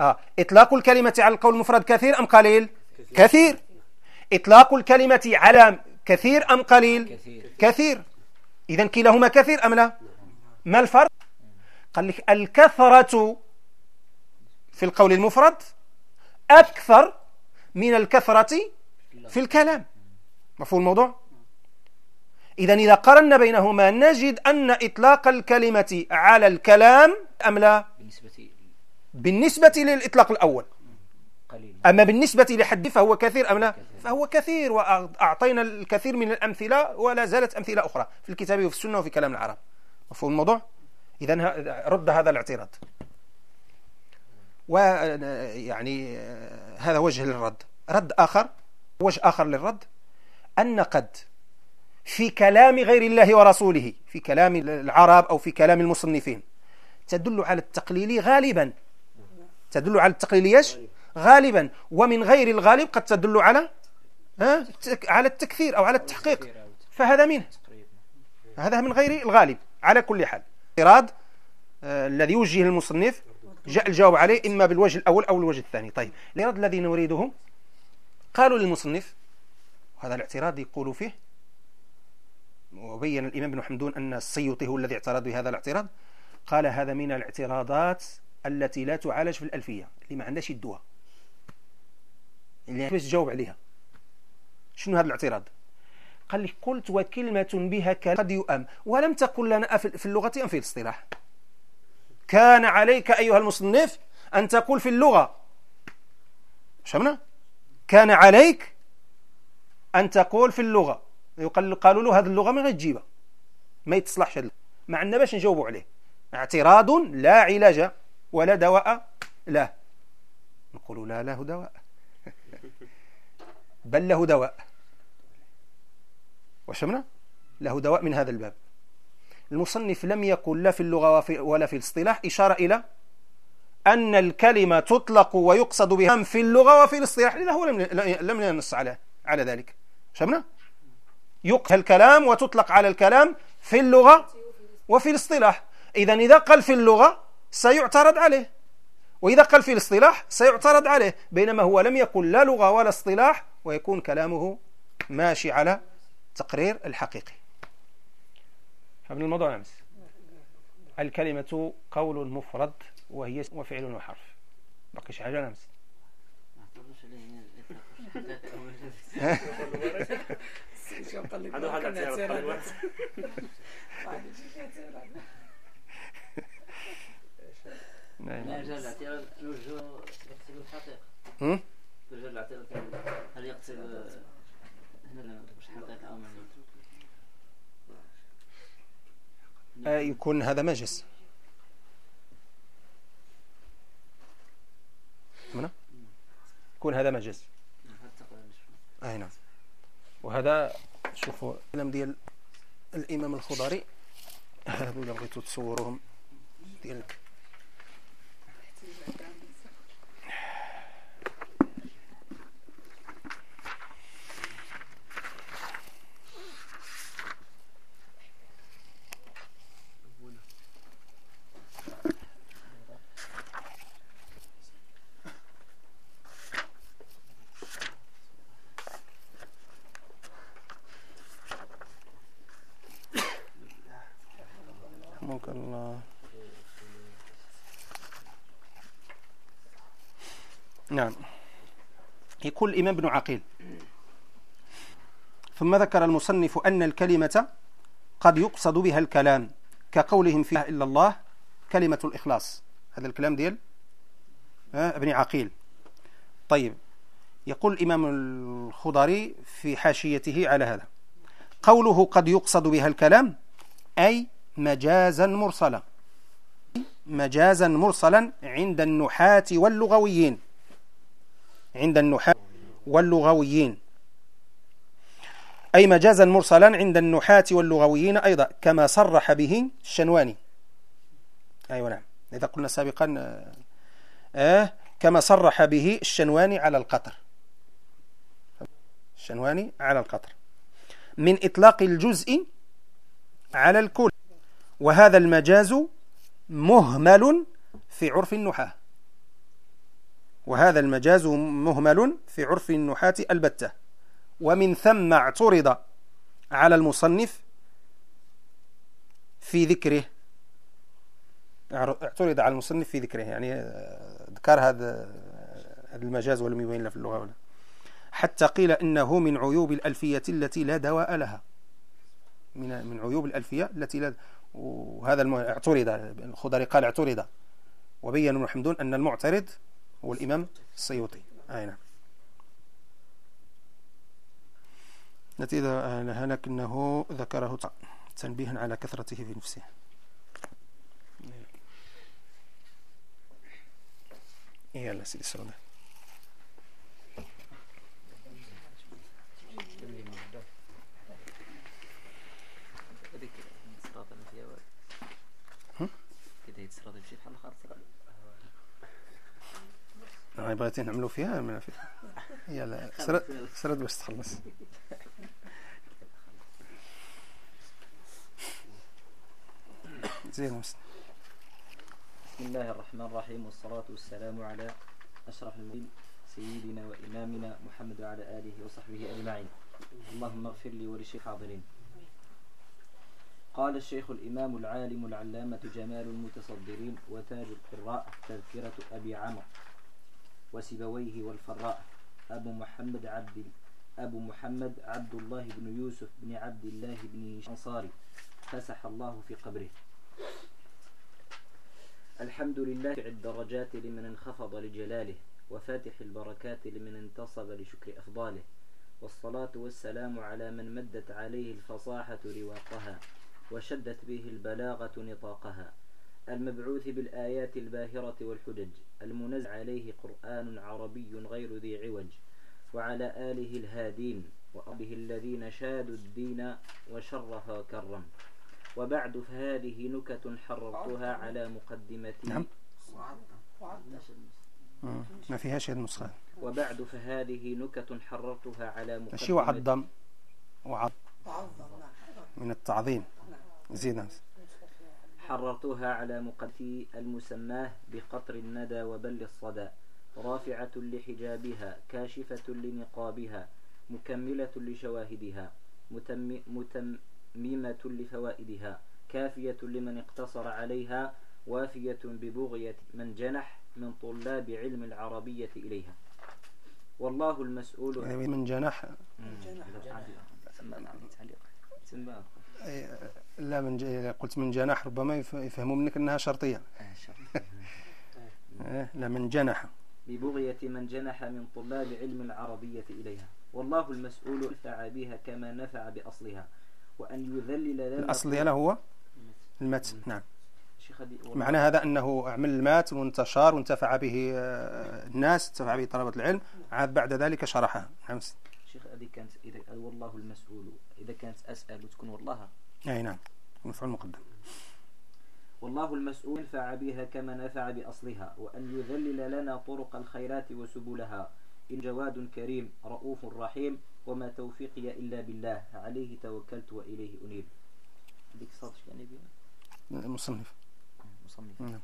آه. إطلاق الكلمة على القول المفرد كثير أم قليل؟ كثير, كثير. إطلاق الكلمة على كثير أم قليل؟ كثير, كثير. إذا كلاهما كثير أم لا؟ ما الفرق؟ قال لك الكثرة في القول المفرد أكثر من الكثرة في الكلام. مفهوم الموضوع؟ إذا إذا قرنا بينهما نجد أن إطلاق الكلمة على الكلام أم لا؟ بالنسبة بالنسبة للإطلاق الأول. قليل. أما بالنسبة لحد فهو كثير أم لا. فهو كثير وأعطينا الكثير من الأمثلة ولا زالت أمثلة أخرى في الكتاب وفي السنة وفي كلام العرب. مفهوم الموضوع؟ إذا رد هذا الاعتراض. ويعني هذا وجه للرد. رد آخر وجه آخر للرد أن قد في كلام غير الله ورسوله في كلام العرب أو في كلام المصنفين تدل على التقليل غالبا تدل على التقليل إيش؟ غالبا. ومن غير الغالب قد تدل على ها؟ على التكثير أو على التحقيق. فهذا منه هذا من غير الغالب. على كل حال. الاعتراض آه الذي يوجه المصنف جاء الجواب عليه إما بالوجه الأول أو الوجه الثاني. طيب الاعتراض الذي نريده قالوا للمصنف هذا الاعتراض يقول فيه وبين الإمام بن حمدون أن السيوطي هو الذي اعترض بهذا الاعتراض قال هذا من الاعتراضات التي لا تعالج في الألفية اللي ما عندهاش الدواء اللي باش تجاوب عليها. شنو هذا الاعتراض؟ قال لي قلت وكلمة بها قد يؤم ولم تقل لنا في اللغة أم في الاصطلاح. كان عليك أيها المصنف أن تقول في اللغة. شمنا كان عليك أن تقول في اللغة. قالوا له هذه اللغة ما غتجيبها. ما يتصلحش ما عندنا باش نجاوبوا عليه. اعتراض لا علاج ولا دواء له نقول لا له دواء. بل له دواء. وشمنا؟ له دواء من هذا الباب. المصنف لم يقل لا في اللغة ولا في الاصطلاح إشارة إلى أن الكلمة تطلق ويقصد بها في اللغة وفي الاصطلاح. لا هو لم ينص على على ذلك. شمنا؟ يقهى الكلام وتطلق على الكلام في اللغة وفي الاصطلاح. إذا إذا قال في اللغة سيعترض عليه. وإذا قال في الاصطلاح سيعترض عليه بينما هو لم يقل لا لغة ولا اصطلاح ويكون كلامه ماشي على تقرير الحقيقي. فمن الموضوع أمس. الكلمة قول مفرد وهي وفعل وحرف. بقيش حاجة نمس عنده حاجة الاعتراض نوجه يقتل الحقيقة نوجه الاعتراض هل يقتل هنا مش حقيقة أو يكون هذا مجلس هنا يكون هذا مجلس اي نعم وهذا شوفوا الكلام ديال الامام الخضري هذو الا بغيتو تصوروهم ديال نعم. يقول الإمام ابن عقيل. ثم ذكر المصنف أن الكلمة قد يقصد بها الكلام كقولهم فيها إلا الله كلمة الإخلاص. هذا الكلام ديال ابن عقيل. طيب. يقول الإمام الخضري في حاشيته على هذا. قوله قد يقصد بها الكلام أي مجازا مرسلا. مجازا مرسلا عند النحاة واللغويين. عند النحاة واللغويين. أي مجازا مرسلا عند النحاة واللغويين أيضا كما صرح به الشنواني. أيوة نعم. إذا قلنا سابقا آه, آه، كما صرح به الشنواني على القطر. الشنواني على القطر. من إطلاق الجزء على الكل. وهذا المجاز مهمل في عرف النحاة. وهذا المجاز مهمل في عرف النحاة البتة. ومن ثم اعترض على المصنف في ذكره. اعترض على المصنف في ذكره يعني آه، ذكر هذا المجاز ولم يبين له في اللغة ولا حتى قيل إنه من عيوب الألفية التي لا دواء لها. من من عيوب الألفية التي لا وهذا اعترض الخضري قال اعترض. وبين ابن حمدون أن المعترض هو الإمام السيوطي. أي نعم. نتيجة لكنه ذكره تنبيها على كثرته في نفسه. يلا سيدي السلام بغيتي نعملوا فيها ما فيها. يلا سرد سرد باش تخلص. زين بسم الله الرحمن الرحيم والصلاة والسلام على أشرف المؤمنين سيدنا وإمامنا محمد وعلى آله وصحبه أجمعين. اللهم اغفر لي ولشيخ حاضرين. قال الشيخ الإمام العالم العلامة جمال المتصدرين وتاج القراء تذكرة أبي عمرو. وسبويه والفراء. أبو محمد عبد أبو محمد عبد الله بن يوسف بن عبد الله بن أنصاري فسح الله في قبره. الحمد لله الدرجات لمن انخفض لجلاله وفاتح البركات لمن انتصب لشكر أفضاله. والصلاة والسلام على من مدت عليه الفصاحة رواقها وشدت به البلاغة نطاقها. المبعوث بالآيات الباهرة والحجج المنزل عليه قرآن عربي غير ذي عوج وعلى آله الهادين وأبه الذين شادوا الدين وشرها كرم. وبعد فهذه نكت حررتها على مقدمتي نعم. ما فيها شيء النسخة وبعد فهذه نكت حررتها على مقدمتي شيء وعظم وعظ من التعظيم. زين حررتها على مقدتي المسماه بقطر الندى وبل الصدى رافعة لحجابها كاشفة لنقابها مكملة لشواهدها متم متممة لفوائدها كافية لمن اقتصر عليها وافية ببغية من جنح من طلاب علم العربية إليها. والله المسؤول يعني من جنح؟ لا من قلت من جناح ربما يفهموا منك إنها شرطية. إيه، لا من جنح ببغية من جنح من طلاب علم العربية إليها. والله المسؤول نفع بها كما نفع بأصلها. وأن يذلل لنا الأصل هو المتن. نعم. معنى هذا أنه عمل المات وانتشر وانتفع به آه، الناس انتفع به طلبة العلم. عاد بعد ذلك شرحها. نعم. شيخ هذه كانت إذا والله المسؤول. إذا كانت أسأل وتكون والله. أي نعم مفعول مقدم. والله المسؤول نفع بها كما نفع بأصلها وأن يذلل لنا طرق الخيرات وسبلها. إن جواد كريم رؤوف رحيم وما توفيقي إلا بالله. عليه توكلت وإليه أنيب. ديك صادش يعني بها مصنف. مصنف. نعم.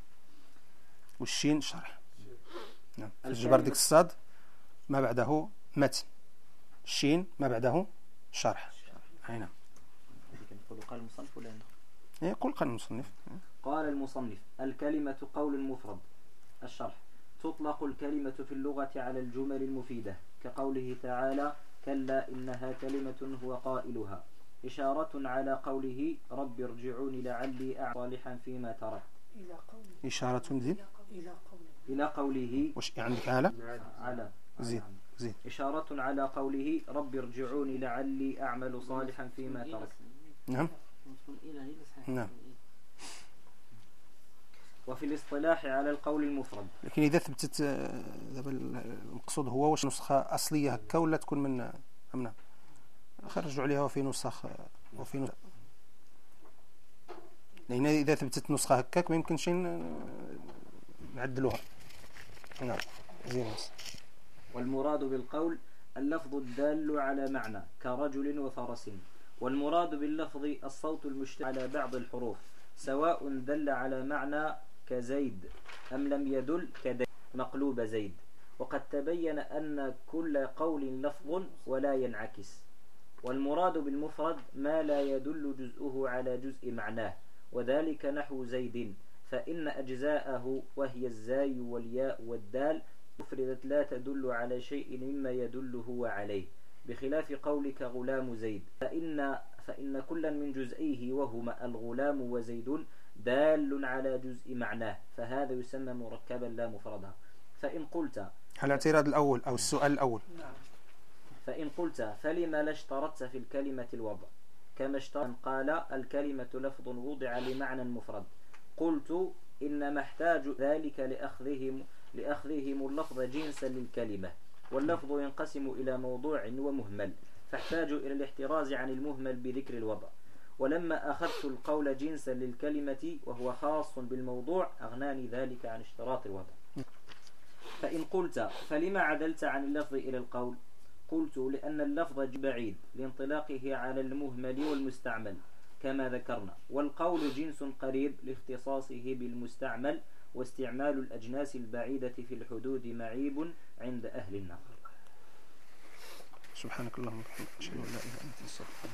والشين شرح. نعم. الجبر ديك الصاد ما بعده متن. الشين ما بعده شرح. أي نعم. قال المصنف ولا يقول قال المصنف. قال المصنف الكلمة قول مفرد الشرح. تطلق الكلمة في اللغة على الجمل المفيدة كقوله تعالى كلا إنها كلمة هو قائلها. إشارة على قوله رب ارجعوني لعلي أعمل صالحا فيما ترك إلى قوله. إشارة زين. إلى قوله. إلى قوله. وش عندك على؟ على. زين زين. إشارة على قوله رب ارجعوني لعلي أعمل صالحا فيما ترك نعم. نعم. وفي الاصطلاح على القول المفرد. لكن إذا ثبتت آه، دابا المقصود هو واش نسخة أصلية هكا ولا تكون من أمنا خرجوا عليها وفي نسخ وفي نسخ. لأن إذا ثبتت نسخة هكاك ما يمكنش نعدلوها. نعم. زين. والمراد بالقول اللفظ الدال على معنى كرجل وفرس. والمراد باللفظ الصوت المشتمل على بعض الحروف سواء دل على معنى كزيد أم لم يدل كدي مقلوب زيد. وقد تبين أن كل قول لفظ ولا ينعكس. والمراد بالمفرد ما لا يدل جزءه على جزء معناه وذلك نحو زيد فإن أجزاءه وهي الزاي والياء والدال مفردت لا تدل على شيء مما يدل هو عليه. بخلاف قولك غلام زيد. فإن, فإن كلا من جزئيه وهما الغلام وزيد دال على جزء معناه فهذا يسمى مركبا لا مفردا. فإن قلت الاعتراض الأول أو السؤال الأول؟ نعم. فإن قلت فلما لا اشترطت في الكلمة الوضع؟ كما اشترط قال الكلمة لفظ وضع لمعنى مفرد. قلت إنما احتاج ذلك لأخذهم, لأخذهم اللفظ جنسا للكلمة. واللفظ ينقسم إلى موضوع ومهمل فاحتاج إلى الاحتراز عن المهمل بذكر الوضع. ولما أخذت القول جنسا للكلمة وهو خاص بالموضوع أغناني ذلك عن اشتراط الوضع. فإن قلت فلما عدلت عن اللفظ إلى القول؟ قلت لأن اللفظ بعيد لانطلاقه على المهمل والمستعمل كما ذكرنا. والقول جنس قريب لاختصاصه بالمستعمل واستعمال الأجناس البعيدة في الحدود معيب عند أهل النقل سبحانك اللهم وبحمدك أشهد أن لا إله إلا أنت أستغفرك